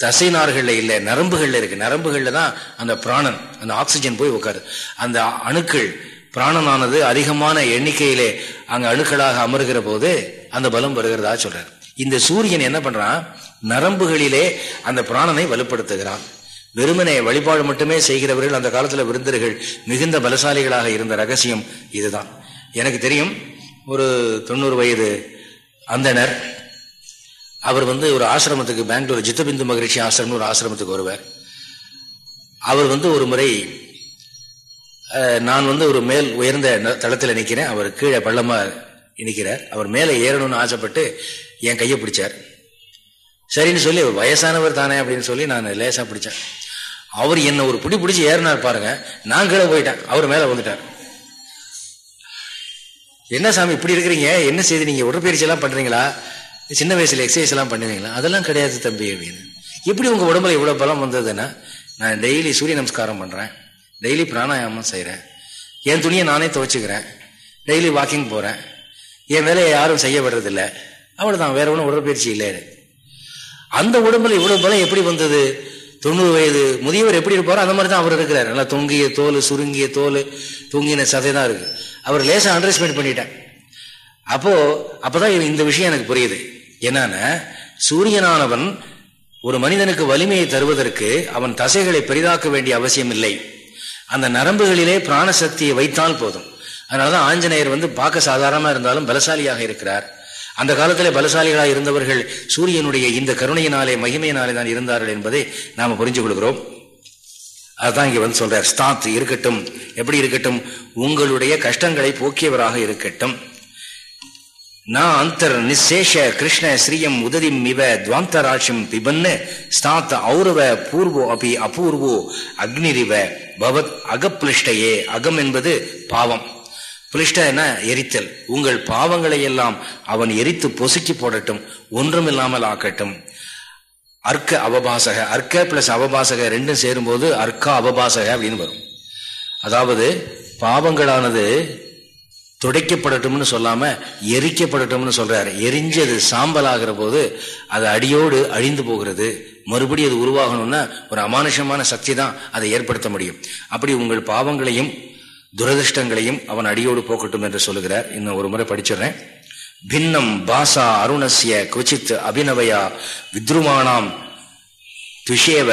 தசைநார்கள் இல்லை நரம்புகள்ல இருக்கு. நரம்புகள்ல தான் அந்த பிராணன் அந்த ஆக்சிஜன் போய் உட்காரு அந்த அணுக்கள் பிராணனானது அதிகமான எண்ணிக்கையிலே அங்க அணுக்களாக அமர்கிற போது அந்த பலம் வருகிறதா சொல்றாரு. இந்த சூரியன் என்ன பண்றான்? நரம்புகளிலே அந்த பிராணனை வலுப்படுத்துகிறான். வெறுமனை வழிபாடு மட்டுமே செய்கிறவர்கள் அந்த காலத்துல விருந்தர்கள் மிகுந்த பலசாலிகளாக இருந்த ரகசியம் இதுதான். எனக்கு தெரியும் ஒரு தொண்ணூறு வயது அந்தனர் அவர் வந்து ஒரு ஆசிரமத்துக்கு பெங்களூர் ஜித்தபிந்து மகிழ்ச்சி ஆசிரம்னு ஒரு ஆசிரமத்துக்கு வருவார். அவர் வந்து ஒரு முறை நான் வந்து ஒரு மேல் உயர்ந்த தளத்தில் நிற்கிறேன் அவர் கீழே பள்ளமா நிற்கிறார் அவர் மேலே ஏறணும்னு ஆசைப்பட்டு என் கையை பிடிச்சார். சரின்னு சொல்லி வயசானவர் தானே அப்படின்னு சொல்லி நான் லேசாக பிடிச்சேன். அவர் என்னை ஒரு பிடி பிடிச்சி ஏறினார் பாருங்க. நான் கீழே போயிட்டேன். அவர் மேலே வந்துட்டார். என்ன சாமி இப்படி இருக்கிறீங்க? என்ன செய்து நீங்கள் உடற்பயிற்சியெல்லாம் பண்ணுறீங்களா சின்ன வயசில் எக்ஸசைஸ் எல்லாம் பண்ணுவீங்களா? அதெல்லாம் கிடையாது தம்பி அப்படின்னு. எப்படி உங்கள் உடம்புல இவ்வளோ பலம் வந்ததுன்னா நான் டெய்லி சூரிய நமஸ்காரம் பண்ணுறேன் டெய்லி பிராணாயாமம் செய்கிறேன் என் துணியை நானே துவைச்சிக்கிறேன். டெய்லி வாக்கிங் போகிறேன் என் வேலையை யாரும் செய்ய விடுறதில்ல அவ்வளவுதான் வேற ஒன்றும் உடற்பயிற்சி இல்லை அந்த உடம்புல இவ்வளவு பலம் எப்படி வந்தது? தொண்ணூறு வயது முதியவர் எப்படி இருப்பாரோ அந்த மாதிரி தான் அவர் இருக்கிறார். நல்லா தொங்கிய தோல் சுருங்கிய தோல் தொங்கின சதை தான் இருக்கு. அவர் லேசாக அண்டர்ஸ்டாண்ட் பண்ணிட்டேன் அப்போ அப்பதான் இந்த விஷயம் எனக்கு புரியுது. என்னன்னா சூரியனானவன் ஒரு மனிதனுக்கு வலிமையை தருவதற்கு அவன் தசைகளை பெரிதாக்க வேண்டிய அவசியம் இல்லை. அந்த நரம்புகளிலே பிராணசக்தியை வைத்தால் போதும். அதனாலதான் ஆஞ்சநேயர் வந்து பார்க்க சாதாரணமா இருந்தாலும் பலசாலியாக இருக்கிறார். அந்த காலத்தில் பலசாலிகளாக இருந்தவர்கள் சூரியனுடைய இந்த கருணையினாலே மகிமையினாலே தான் இருந்தார்கள் என்பதை நாம் புரிஞ்சு கொள்கிறோம். அதுதான் இங்கே வந்து சொல்றார் ஸ்தாத் இருக்கட்டும். எப்படி இருக்கட்டும்? உங்களுடைய கஷ்டங்களை போக்கியவராக இருக்கட்டும். நான் அந்தர் நிசேஷ கிருஷ்ண ஸ்ரீயம் உததிம் இவ துவாந்தராட்சியம் பிபன்னு ஸ்தாத் ஔரவ பூர்வோ அபி அபூர்வோ அக்னிரிவ பவத் அகப்ளிஷ்டையே. அகம் என்பது பாவம். பிளிஷ்ட எரித்தல். உங்கள் பாவங்களை எல்லாம் அவன் எரித்து பொசுக்கி போடட்டும் ஒன்றும் இல்லாமல் ஆக்கட்டும். அர்க்க அவபாசக அர்க்க பிளஸ் அவபாசக ரெண்டும் சேரும்போது அர்க்க அவபாசக அப்படின்னு வரும். அதாவது பாவங்களானது துடைக்கப்படட்டும்னு சொல்லாம எரிக்கப்படட்டும்னு சொல்றாரு. எரிஞ்சது சாம்பல் ஆகிற போது அது அடியோடு அழிந்து போகிறது. மறுபடியும் அது உருவாகணும்னா ஒரு அமானுஷமான சக்தி தான் அதை ஏற்படுத்த முடியும். அப்படி உங்கள் பாவங்களையும் துரதிருஷ்டங்களையும் அவன் அடியோடு போக்கட்டும் என்று சொல்லுகிறார். இன்னும் ஒரு முறை படிச்சிடுறேன். பின்னம் பாசா அருணசிய குச்சித் அபிநவயா வித்ருமானாம் துஷேவ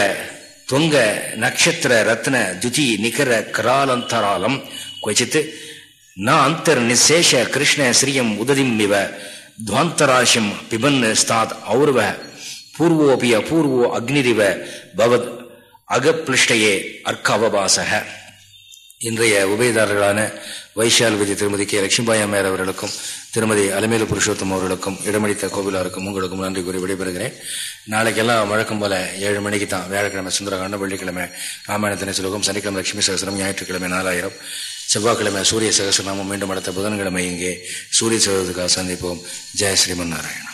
தொங்க நட்சத்திர ரத்ன துதி நிகர கராலந்தராலம் குவச்சித்து ந அந்தர் நிசேஷ கிருஷ்ண ஸ்ரீயம் உததிம் இவ பிபன் ஸ்தாத் ஔர்வ பூர்வோபி அபூர்வோ அக்னிரிவ பவத் அகப்ளிஷ்டையே அர்க்க அவபாசக இன்றைய உபயதாரர்களான வைஷால்வதி திருமதி கே. லட்சுமிபாய் அம்மையார் அவர்களுக்கும் திருமதி அலமேலு புருஷோத்தம் அவர்களுக்கும் இடமளித்த கோவிலாருக்கும் உங்களுக்கும் நன்றி கூறி விடைபெறுகிறேன். நாளைக்கெல்லாம் வழக்கம் போல ஏழு மணிக்கு தான் வியாழக்கிழமை சுந்தரகாண்டம் வெள்ளிக்கிழமை ராமாயணத்தின சுலோகம் சனிக்கிழமை லட்சுமி சகசரம் ஞாயிற்றுக்கிழமை நாலாயிரம் செவ்வாய்க்கிழமை சூரிய சகசரநாமம் மீண்டும் அடுத்த புதன்கிழமை இங்கே சூரிய சகோதரத்துக்காக சந்திப்போம். ஜெய ஸ்ரீமன் நாராயணன்.